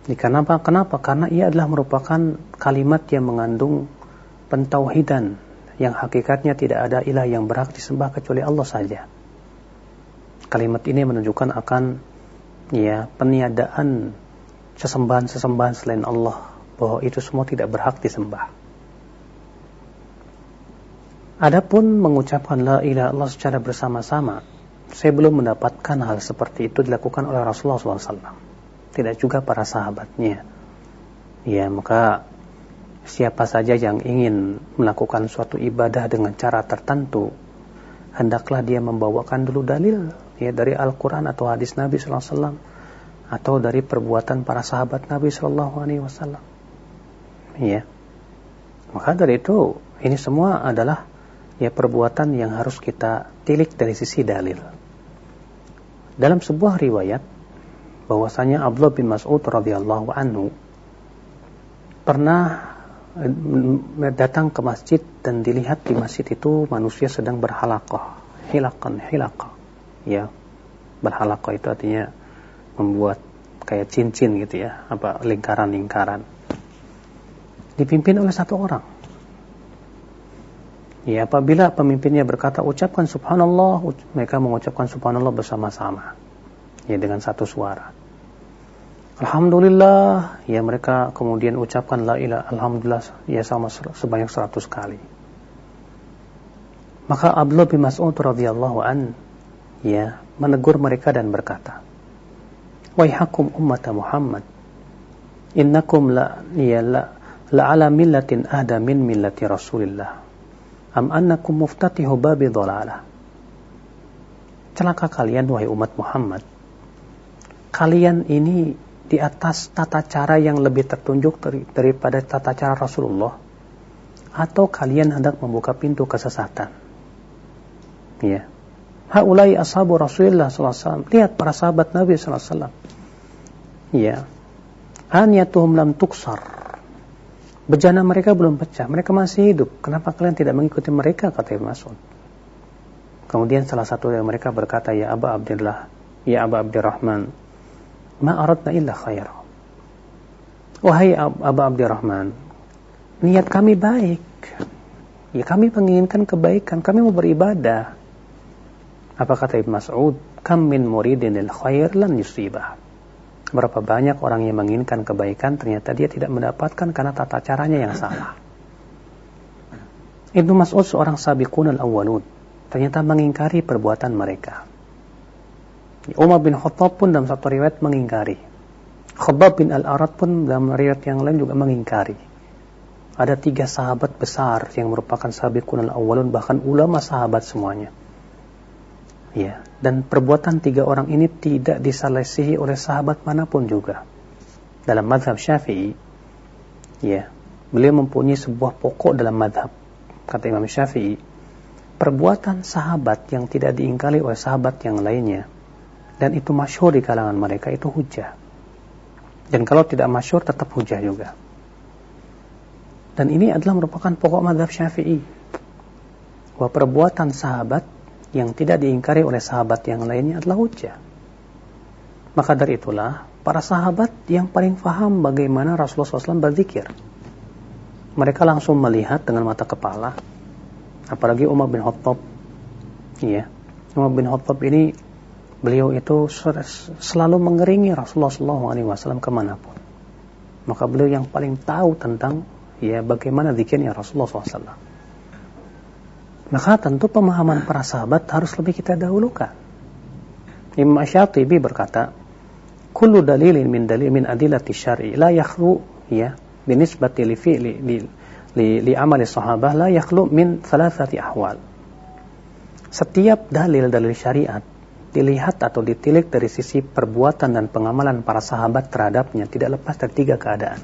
Ini kenapa? Kenapa? Karena ia adalah merupakan kalimat yang mengandung pentauhidan yang hakikatnya tidak ada ilah yang berhak disembah kecuali Allah saja. Kalimat ini menunjukkan akan ya peniadaan sesembahan-sesembahan selain Allah bahwa itu semua tidak berhak disembah. Adapun mengucapkan la ilaha illallah secara bersama-sama, saya belum mendapatkan hal seperti itu dilakukan oleh Rasulullah SAW tidak juga para sahabatnya. Ya, maka siapa saja yang ingin melakukan suatu ibadah dengan cara tertentu, hendaklah dia membawakan dulu dalil ya dari Al-Qur'an atau hadis Nabi sallallahu alaihi wasallam atau dari perbuatan para sahabat Nabi sallallahu alaihi wasallam. Ya. Maka dari itu ini semua adalah ya perbuatan yang harus kita tilik dari sisi dalil. Dalam sebuah riwayat bahwasanya Abdullah bin Mas'ud radhiyallahu anhu pernah datang ke masjid dan dilihat di masjid itu manusia sedang berhalaqah, hilakan, hilaqah. Ya. Berhalaqah itu artinya membuat kayak cincin gitu ya, apa lingkaran-lingkaran. Dipimpin oleh satu orang. Ya, apabila pemimpinnya berkata ucapkan subhanallah, mereka mengucapkan subhanallah bersama-sama ya dengan satu suara. Alhamdulillah, ya mereka kemudian ucapkan la ilaha alhamdulillah ya sama sebanyak seratus kali. Maka Abdullah bin Mas'ud radhiyallahu an ya menegur mereka dan berkata, "Waihakum ummat Muhammad, innakum la ya la la ala millatin ahda min millati Rasulillah. Am annakum muftatihu babi dhalalah." Celaka kalian wahai umat Muhammad, kalian ini di atas tata cara yang lebih tertunjuk daripada tata cara Rasulullah. Atau kalian hendak membuka pintu kesesatan. Ya. Haulai ashabu Rasulullah SAW lihat para sahabat Nabi SAW ya. Anyatuhum lam tuksar. Bejana mereka belum pecah. Mereka masih hidup. Kenapa kalian tidak mengikuti mereka? Kata Ibn Mas'ud. Kemudian salah satu dari mereka berkata ya Aba Abdullah ya Aba Abdurrahman ma aradna illa khair. Wahai Abu Abdurrahman, niat kami baik. Ya kami menginginkan kebaikan, kami mau beribadah. Apa kata Ibn Mas'ud? Kam min muridin lil khair lan yusibah. Berapa banyak orang yang menginginkan kebaikan ternyata dia tidak mendapatkan karena tata caranya yang salah. Ibnu Mas'ud seorang sabiqun al-awwalun ternyata mengingkari perbuatan mereka. Umar bin Khattab pun dalam satu riwayat mengingkari. Khabbab bin Al-Arad pun dalam riwayat yang lain juga mengingkari. Ada tiga sahabat besar yang merupakan sahabat kunal awalun bahkan ulama sahabat semuanya. Ya, dan perbuatan tiga orang ini tidak disalesihi oleh sahabat mana pun juga. Dalam madhab syafi'i, ya, beliau mempunyai sebuah pokok dalam madhab. Kata Imam Syafi'i, perbuatan sahabat yang tidak diingkari oleh sahabat yang lainnya, dan itu masyhur di kalangan mereka itu hujah. Dan kalau tidak masyhur tetap hujah juga. Dan ini adalah merupakan pokok madhab syafi'i. Bahwa perbuatan sahabat yang tidak diingkari oleh sahabat yang lainnya adalah hujah. Maka dari itulah, para sahabat yang paling faham bagaimana Rasulullah SAW berzikir. Mereka langsung melihat dengan mata kepala. Apalagi Umar bin Khattab. Iya. Umar bin Khattab ini beliau itu selalu mengeringi Rasulullah SAW ke mana pun. Maka beliau yang paling tahu tentang ya bagaimana zikirnya Rasulullah SAW. Maka tentu pemahaman para sahabat harus lebih kita dahulukan. Imam Asyatibi berkata, "Kullu dalilin min dalil min adilati syar'i la yakhlu ya binisbati li fi'li li, li, li amali sahabah la yakhlu min thalathati ahwal." Setiap dalil-dalil syariat dilihat atau ditilik dari sisi perbuatan dan pengamalan para sahabat terhadapnya tidak lepas dari tiga keadaan.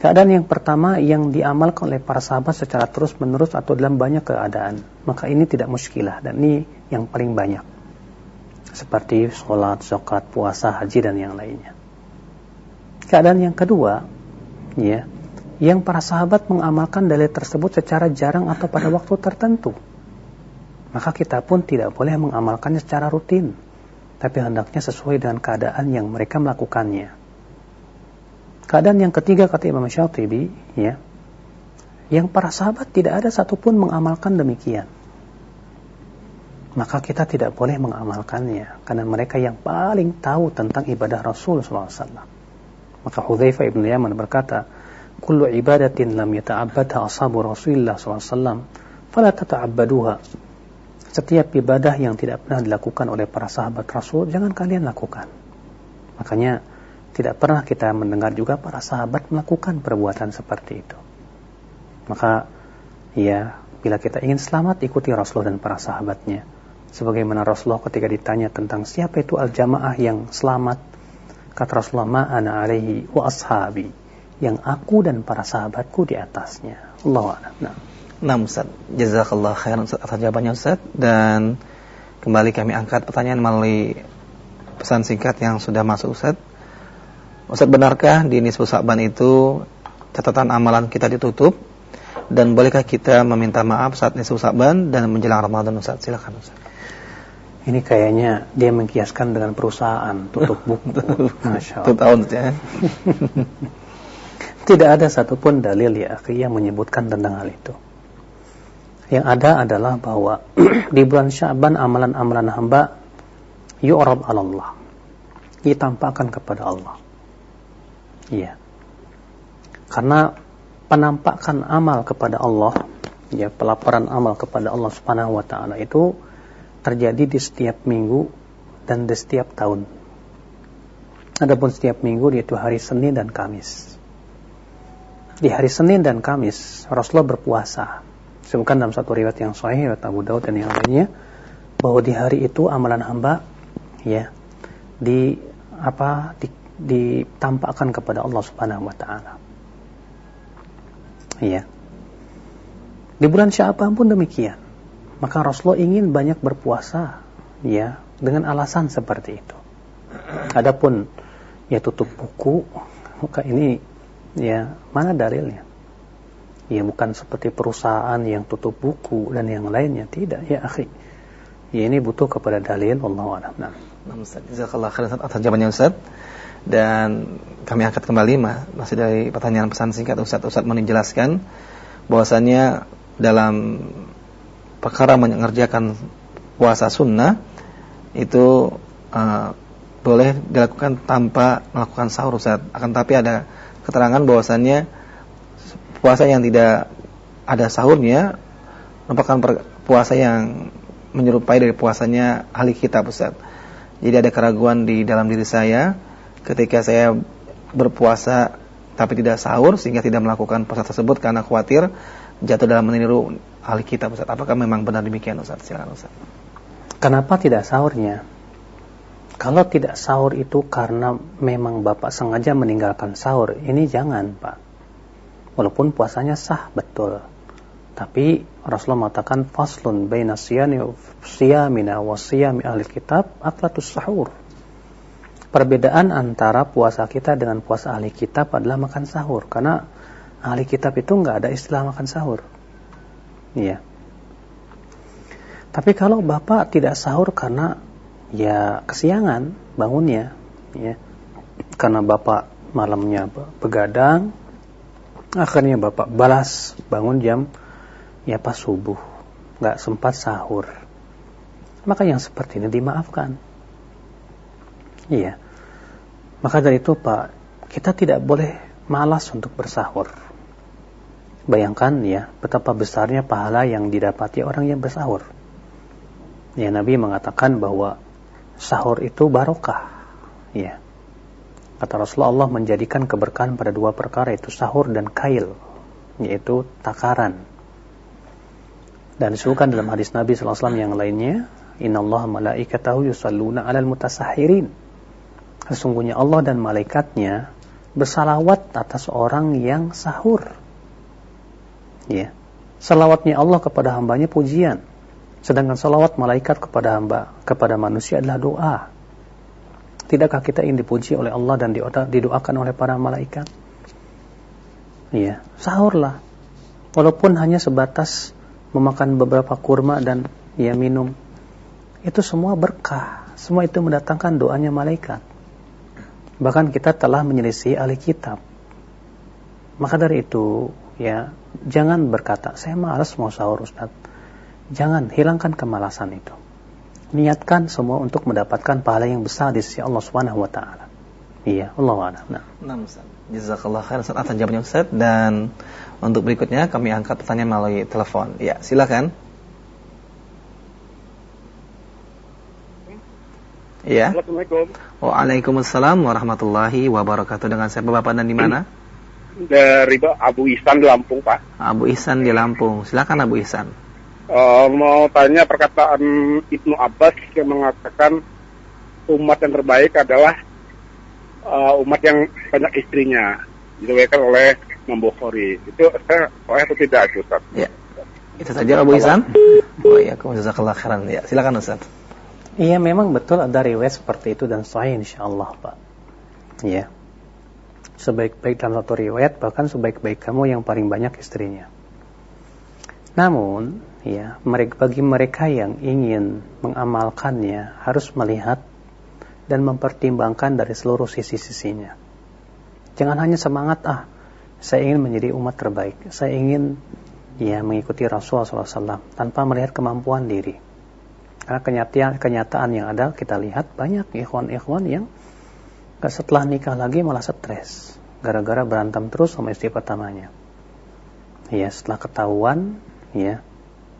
Keadaan yang pertama yang diamalkan oleh para sahabat secara terus-menerus atau dalam banyak keadaan. Maka ini tidak muskilah dan ini yang paling banyak. Seperti sholat, zakat, puasa, haji dan yang lainnya. Keadaan yang kedua, ya, yang para sahabat mengamalkan dalil tersebut secara jarang atau pada waktu tertentu maka kita pun tidak boleh mengamalkannya secara rutin, tapi hendaknya sesuai dengan keadaan yang mereka melakukannya. Keadaan yang ketiga kata Imam Syatibi, ya, yang para sahabat tidak ada satupun mengamalkan demikian. Maka kita tidak boleh mengamalkannya, karena mereka yang paling tahu tentang ibadah Rasul SAW. Maka Hudzaifah ibn Yaman berkata, "Kullu ibadatin lam yata'abbadha ashabu Rasulullah SAW, fala tata'abbaduha." Setiap ibadah yang tidak pernah dilakukan oleh para sahabat Rasul, jangan kalian lakukan. Makanya tidak pernah kita mendengar juga para sahabat melakukan perbuatan seperti itu. Maka ya, bila kita ingin selamat ikuti Rasulullah dan para sahabatnya. Sebagaimana Rasulullah ketika ditanya tentang siapa itu al-jamaah yang selamat, kata Rasulullah ma'ana alaihi wa ashabi, yang aku dan para sahabatku di atasnya. Allah Nah. Nah Ustaz, jazakallah khairan Ustaz atas jawabannya Ustaz dan kembali kami angkat pertanyaan melalui pesan singkat yang sudah masuk Ustaz. Ustaz benarkah di nisfu Sa'ban itu catatan amalan kita ditutup dan bolehkah kita meminta maaf saat nisfu Sa'ban dan menjelang Ramadan Ustaz? Silakan Ustaz. Ini kayaknya dia mengkiaskan dengan perusahaan tutup buku. Masya Allah. tahun ya. Tidak ada satupun dalil ya yang menyebutkan tentang hal itu. Yang ada adalah bahwa di bulan Syaban amalan-amalan hamba yu'rab Allah. Ditampakkan kepada Allah. Iya. Karena penampakan amal kepada Allah, ya pelaporan amal kepada Allah Subhanahu wa taala itu terjadi di setiap minggu dan di setiap tahun. Adapun setiap minggu yaitu hari Senin dan Kamis. Di hari Senin dan Kamis Rasulullah berpuasa disebutkan dalam satu riwayat yang sahih riwayat Abu Daud dan yang lainnya bahwa di hari itu amalan hamba ya di apa di, ditampakkan kepada Allah Subhanahu wa taala. Ya. Di bulan Sya'ban pun demikian. Maka Rasulullah ingin banyak berpuasa ya dengan alasan seperti itu. Adapun ya tutup buku maka ini ya mana dalilnya? Ya bukan seperti perusahaan yang tutup buku dan yang lainnya. Tidak ya akhi. Ya ini butuh kepada dalil Allah a'lam. Nah. Jazakallah khairan atas jawabannya Ustaz. Dan kami angkat kembali masih dari pertanyaan pesan singkat Ustaz. Ustaz menjelaskan bahwasanya dalam perkara mengerjakan puasa sunnah itu uh, boleh dilakukan tanpa melakukan sahur Ustaz. Akan tapi ada keterangan bahwasannya puasa yang tidak ada sahurnya merupakan puasa yang menyerupai dari puasanya ahli kitab Ustaz. Jadi ada keraguan di dalam diri saya ketika saya berpuasa tapi tidak sahur sehingga tidak melakukan puasa tersebut karena khawatir jatuh dalam meniru ahli kitab Ustaz. Apakah memang benar demikian Ustaz? Silakan Ustaz. Kenapa tidak sahurnya? Kalau tidak sahur itu karena memang Bapak sengaja meninggalkan sahur, ini jangan Pak walaupun puasanya sah betul. Tapi Rasulullah mengatakan faslun baina siyami siyamina wa siyami ahli kitab aklatus sahur. Perbedaan antara puasa kita dengan puasa ahli kitab adalah makan sahur karena ahli kitab itu nggak ada istilah makan sahur. Iya. Tapi kalau Bapak tidak sahur karena ya kesiangan bangunnya, ya. Karena Bapak malamnya begadang, Akhirnya bapak balas bangun jam ya pas subuh, nggak sempat sahur. Maka yang seperti ini dimaafkan. Iya. Maka dari itu Pak, kita tidak boleh malas untuk bersahur. Bayangkan ya, betapa besarnya pahala yang didapati orang yang bersahur. Ya, Nabi mengatakan bahwa sahur itu barokah. Ya. Kata Rasulullah Allah menjadikan keberkahan pada dua perkara itu sahur dan kail, yaitu takaran. Dan disebutkan dalam hadis Nabi SAW yang lainnya, Inna Allah malaikatahu yusalluna alal mutasahirin. Sesungguhnya Allah dan malaikatnya bersalawat atas orang yang sahur. Ya. Salawatnya Allah kepada hambanya pujian. Sedangkan salawat malaikat kepada hamba, kepada manusia adalah doa. Tidakkah kita ingin dipuji oleh Allah dan didoakan oleh para malaikat? Iya, sahurlah. Walaupun hanya sebatas memakan beberapa kurma dan ya minum. Itu semua berkah. Semua itu mendatangkan doanya malaikat. Bahkan kita telah menyelisih ahli kitab. Maka dari itu, ya, jangan berkata, saya malas mau sahur Ustaz. Jangan, hilangkan kemalasan itu niatkan semua untuk mendapatkan pahala yang besar di sisi Allah Subhanahu wa taala. Iya, Allah a'lam. Nah. Nah, Ustaz. Jazakallah khair Ustaz atas jawabannya Ustaz dan untuk berikutnya kami angkat pertanyaan melalui telepon. Ya, silakan. Iya. Assalamualaikum. Waalaikumsalam warahmatullahi wabarakatuh. Dengan siapa Bapak dan di mana? Dari Abu Ihsan di Lampung, Pak. Abu Ihsan di Lampung. Silakan Abu Ihsan. Uh, mau tanya perkataan Ibnu Abbas yang mengatakan umat yang terbaik adalah uh, umat yang banyak istrinya diriwayatkan oleh Imam Bukhari. Itu saya oleh atau tidak itu Ustaz? Ya. Itu saja Abu Ihsan. Oh iya, jazakallah khairan. Ya, silakan Ustaz. Iya, memang betul ada riwayat seperti itu dan sahih insyaallah, Pak. Iya. Sebaik-baik dalam satu riwayat bahkan sebaik-baik kamu yang paling banyak istrinya. Namun, ya bagi mereka yang ingin mengamalkannya harus melihat dan mempertimbangkan dari seluruh sisi-sisinya. Jangan hanya semangat ah, saya ingin menjadi umat terbaik, saya ingin ya mengikuti Rasulullah SAW tanpa melihat kemampuan diri. Karena kenyataan, kenyataan yang ada kita lihat banyak ikhwan-ikhwan yang setelah nikah lagi malah stres gara-gara berantem terus sama istri pertamanya. Ya setelah ketahuan ya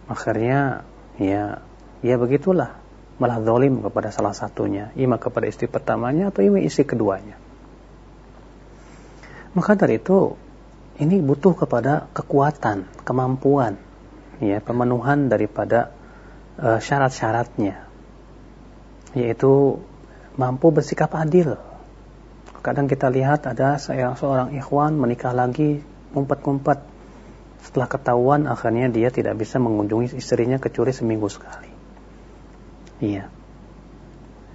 akhirnya ya ya begitulah. Malah zalim kepada salah satunya. Ima kepada istri pertamanya atau ima istri keduanya. Maka dari itu ini butuh kepada kekuatan kemampuan ya pemenuhan daripada uh, syarat-syaratnya. Yaitu mampu bersikap adil. Kadang kita lihat ada seorang ikhwan menikah lagi ngumpet-ngumpet setelah ketahuan akhirnya dia tidak bisa mengunjungi istrinya kecuali seminggu sekali. Iya.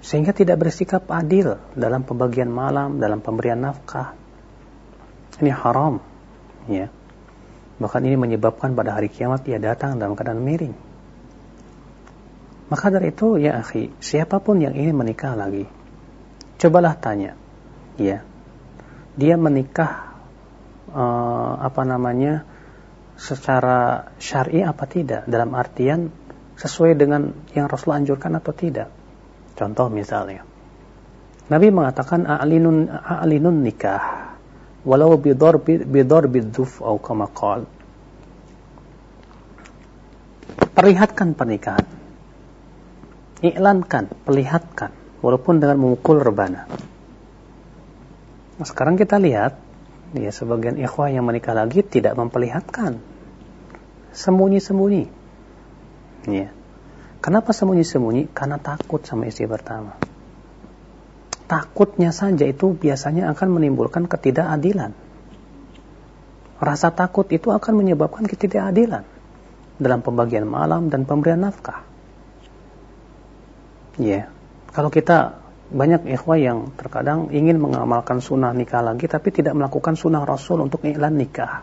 Sehingga tidak bersikap adil dalam pembagian malam, dalam pemberian nafkah. Ini haram. Ya. Bahkan ini menyebabkan pada hari kiamat dia datang dalam keadaan miring. Maka dari itu ya akhi, siapa pun yang ingin menikah lagi, cobalah tanya. Ya. Dia menikah uh, apa namanya? Secara syar'i apa tidak? Dalam artian sesuai dengan yang Rasul anjurkan atau tidak? Contoh misalnya. Nabi mengatakan a'linun a'linun nikah. Walau bidor bidor biduf atau kama qal. Perlihatkan pernikahan. Iklankan perlihatkan. Walaupun dengan memukul rebana. Nah, sekarang kita lihat ya sebagian ikhwah yang menikah lagi tidak memperlihatkan sembunyi-sembunyi. Ya. Kenapa sembunyi-sembunyi? Karena takut sama istri pertama. Takutnya saja itu biasanya akan menimbulkan ketidakadilan. Rasa takut itu akan menyebabkan ketidakadilan dalam pembagian malam dan pemberian nafkah. Ya, kalau kita banyak ikhwah yang terkadang ingin mengamalkan sunnah nikah lagi tapi tidak melakukan sunnah rasul untuk iklan nikah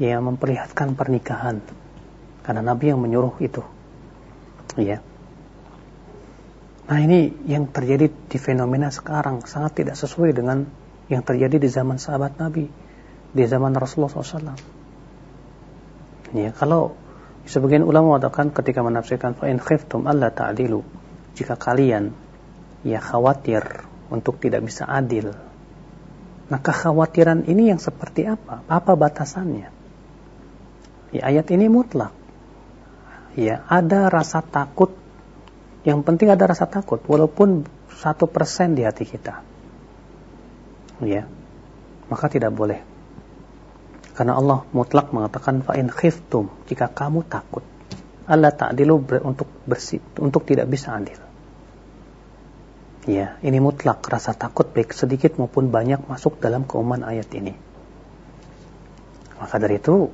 ya memperlihatkan pernikahan. Karena Nabi yang menyuruh itu. Ya nah ini yang terjadi di fenomena sekarang. Sangat tidak sesuai dengan yang terjadi di zaman sahabat Nabi. Di zaman Rasulullah SAW ya kalau sebagian ulama mengatakan ketika menafsirkan fa in khiftum alla ta'dilu jika kalian ya khawatir untuk tidak bisa adil Nah, kekhawatiran ini yang seperti apa? Apa batasannya? Ya, ayat ini mutlak. Ya, ada rasa takut. Yang penting ada rasa takut, walaupun satu persen di hati kita. Ya, maka tidak boleh. Karena Allah mutlak mengatakan fa'in khiftum jika kamu takut. Allah ta'dilu untuk bersih, untuk tidak bisa adil. Ya, ini mutlak rasa takut baik sedikit maupun banyak masuk dalam keumuman ayat ini. Maka dari itu,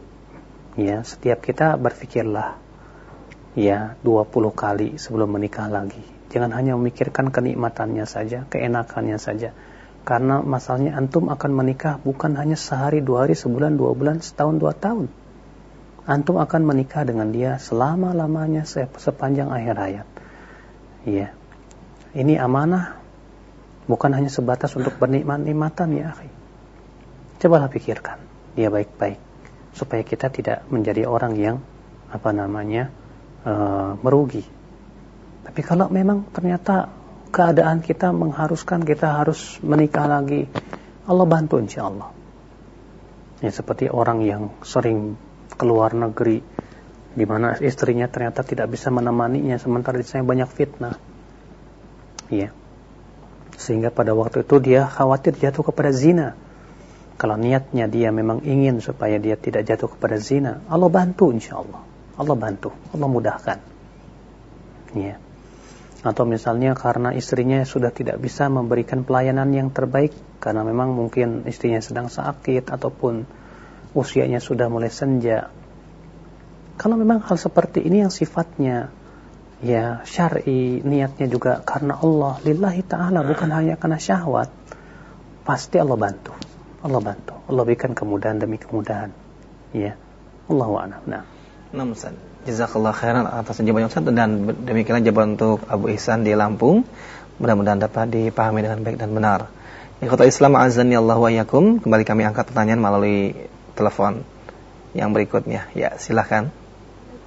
ya, setiap kita berpikirlah ya 20 kali sebelum menikah lagi. Jangan hanya memikirkan kenikmatannya saja, keenakannya saja. Karena masalahnya antum akan menikah bukan hanya sehari, dua hari, sebulan, dua bulan, setahun, dua tahun. Antum akan menikah dengan dia selama-lamanya sepanjang akhir hayat. Ya, ini amanah bukan hanya sebatas untuk bernikmat-nikmatan ya akhi. Cobalah pikirkan dia baik-baik supaya kita tidak menjadi orang yang apa namanya uh, merugi. Tapi kalau memang ternyata keadaan kita mengharuskan kita harus menikah lagi, Allah bantu insya Allah. Ya seperti orang yang sering keluar negeri di mana istrinya ternyata tidak bisa menemaninya sementara di sana banyak fitnah ya sehingga pada waktu itu dia khawatir jatuh kepada zina kalau niatnya dia memang ingin supaya dia tidak jatuh kepada zina Allah bantu insya Allah Allah bantu Allah mudahkan. Ya. Atau misalnya karena istrinya sudah tidak bisa memberikan pelayanan yang terbaik karena memang mungkin istrinya sedang sakit ataupun usianya sudah mulai senja. Kalau memang hal seperti ini yang sifatnya ya syar'i niatnya juga karena Allah lillahi ta'ala bukan hanya karena syahwat pasti Allah bantu Allah bantu Allah berikan kemudahan demi kemudahan ya Allahu a'lam nah Nah, Ustaz. Jazakallah khairan atas jawaban Ustaz dan demikianlah jawaban untuk Abu Ihsan di Lampung. Mudah-mudahan dapat dipahami dengan baik dan benar. Ikhwatul Islam azani Allah wa yakum. Kembali kami angkat pertanyaan melalui telepon yang berikutnya. Ya, silahkan.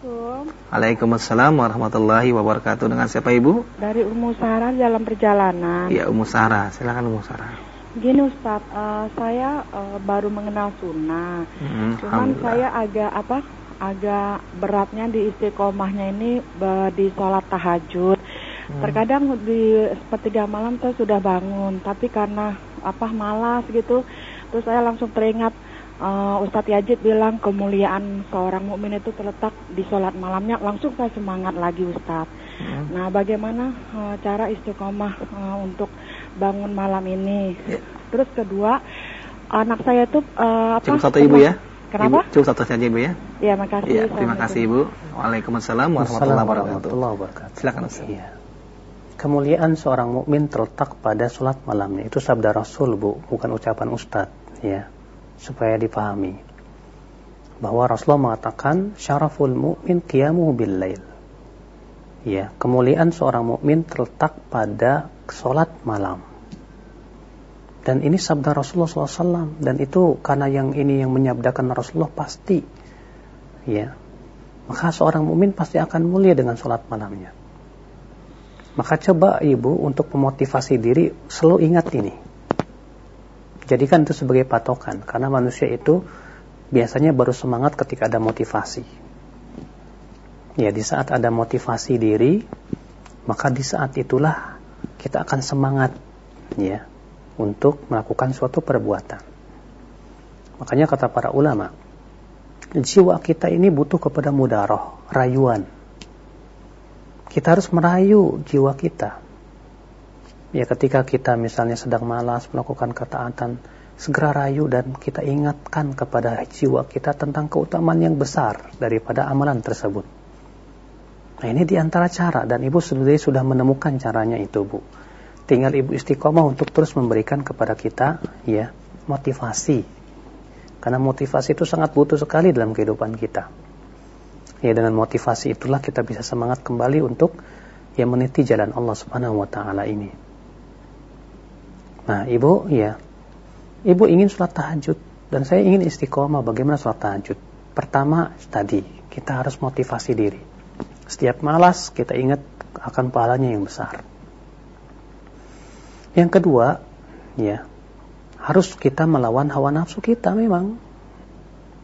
Waalaikumsalam warahmatullahi wabarakatuh. Dengan siapa Ibu? Dari Umu Sarah dalam perjalanan. Iya, Umu Sarah. Silakan Umu Sarah. Gini Ustaz, uh, saya uh, baru mengenal sunnah. Hmm, Cuman saya agak apa? Agak beratnya di istiqomahnya ini di sholat tahajud. Hmm. Terkadang di sepertiga malam saya sudah bangun, tapi karena apa malas gitu, terus saya langsung teringat uh, Ustadz Yajid bilang kemuliaan seorang mukmin itu terletak di sholat malamnya langsung saya semangat lagi Ustadz. Hmm. Nah bagaimana uh, cara istiqomah uh, untuk bangun malam ini? Ya. Terus kedua anak saya itu uh, apa? Cukup satu ibu ya. Kenapa? Ibu, cukup satu saja ibu ya. Iya makasih. Ya, terima kasih ibu. Waalaikumsalam warahmatullahi wabarakatuh. Silakan Ustaz. Ya. Kemuliaan seorang mukmin terletak pada sholat malamnya. Itu sabda Rasul bu, bukan ucapan Ustadz. Ya supaya dipahami bahwa Rasulullah mengatakan syaraful mu'min qiyamuhu bil lail. Ya, kemuliaan seorang mukmin terletak pada sholat malam. Dan ini sabda Rasulullah SAW dan itu karena yang ini yang menyabdakan Rasulullah pasti, ya, maka seorang mukmin pasti akan mulia dengan sholat malamnya. Maka coba ibu untuk memotivasi diri selalu ingat ini jadikan itu sebagai patokan karena manusia itu biasanya baru semangat ketika ada motivasi. Ya, di saat ada motivasi diri, maka di saat itulah kita akan semangat ya untuk melakukan suatu perbuatan. Makanya kata para ulama, jiwa kita ini butuh kepada mudaroh, rayuan. Kita harus merayu jiwa kita ya ketika kita misalnya sedang malas melakukan ketaatan segera rayu dan kita ingatkan kepada jiwa kita tentang keutamaan yang besar daripada amalan tersebut. Nah ini di antara cara dan ibu sebenarnya sudah menemukan caranya itu bu. Tinggal ibu istiqomah untuk terus memberikan kepada kita ya motivasi. Karena motivasi itu sangat butuh sekali dalam kehidupan kita. Ya dengan motivasi itulah kita bisa semangat kembali untuk ya meniti jalan Allah Subhanahu wa taala ini. Nah, ibu, ya, ibu ingin sholat tahajud dan saya ingin istiqomah. Bagaimana sholat tahajud? Pertama, tadi kita harus motivasi diri. Setiap malas kita ingat akan pahalanya yang besar. Yang kedua, ya, harus kita melawan hawa nafsu kita memang.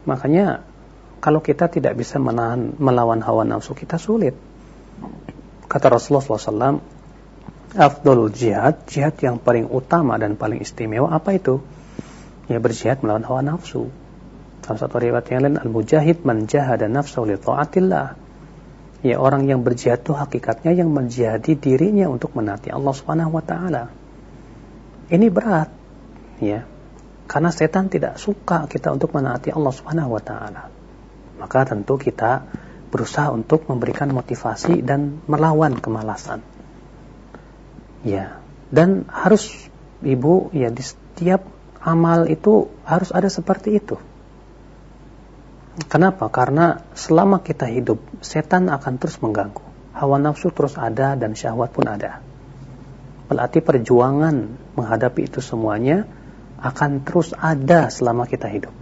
Makanya kalau kita tidak bisa menahan melawan hawa nafsu kita sulit. Kata Rasulullah SAW, Afdolul jihad, jihad yang paling utama dan paling istimewa apa itu? Ya berjihad melawan hawa nafsu. Dalam satu riwayat yang lain, al-mujahid man jahada nafsu li ta'atillah. Ya orang yang berjihad itu hakikatnya yang menjihadi dirinya untuk menaati Allah Subhanahu wa taala. Ini berat ya. Karena setan tidak suka kita untuk menaati Allah Subhanahu wa taala. Maka tentu kita berusaha untuk memberikan motivasi dan melawan kemalasan. Ya dan harus ibu ya di setiap amal itu harus ada seperti itu Kenapa? Karena selama kita hidup, setan akan terus mengganggu. Hawa nafsu terus ada dan syahwat pun ada. Berarti perjuangan menghadapi itu semuanya akan terus ada selama kita hidup.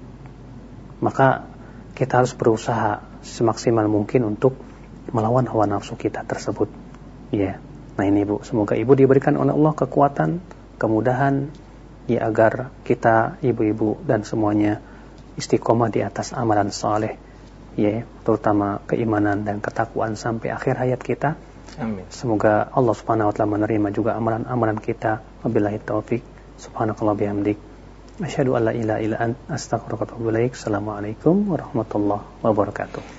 Maka kita harus berusaha semaksimal mungkin untuk melawan hawa nafsu kita tersebut. Ya. Yeah. Nah ini Ibu, semoga Ibu diberikan oleh Allah kekuatan, kemudahan ya agar kita ibu-ibu dan semuanya istiqomah di atas amalan saleh ya terutama keimanan dan ketakwaan sampai akhir hayat kita. Amin. Semoga Allah Subhanahu wa taala menerima juga amalan-amalan kita. Wabillahi taufik. Subhanakallah bihamdik. Asyhadu an la ilaha illa anta astaghfiruka wa atubu ilaik. Assalamualaikum warahmatullahi wabarakatuh.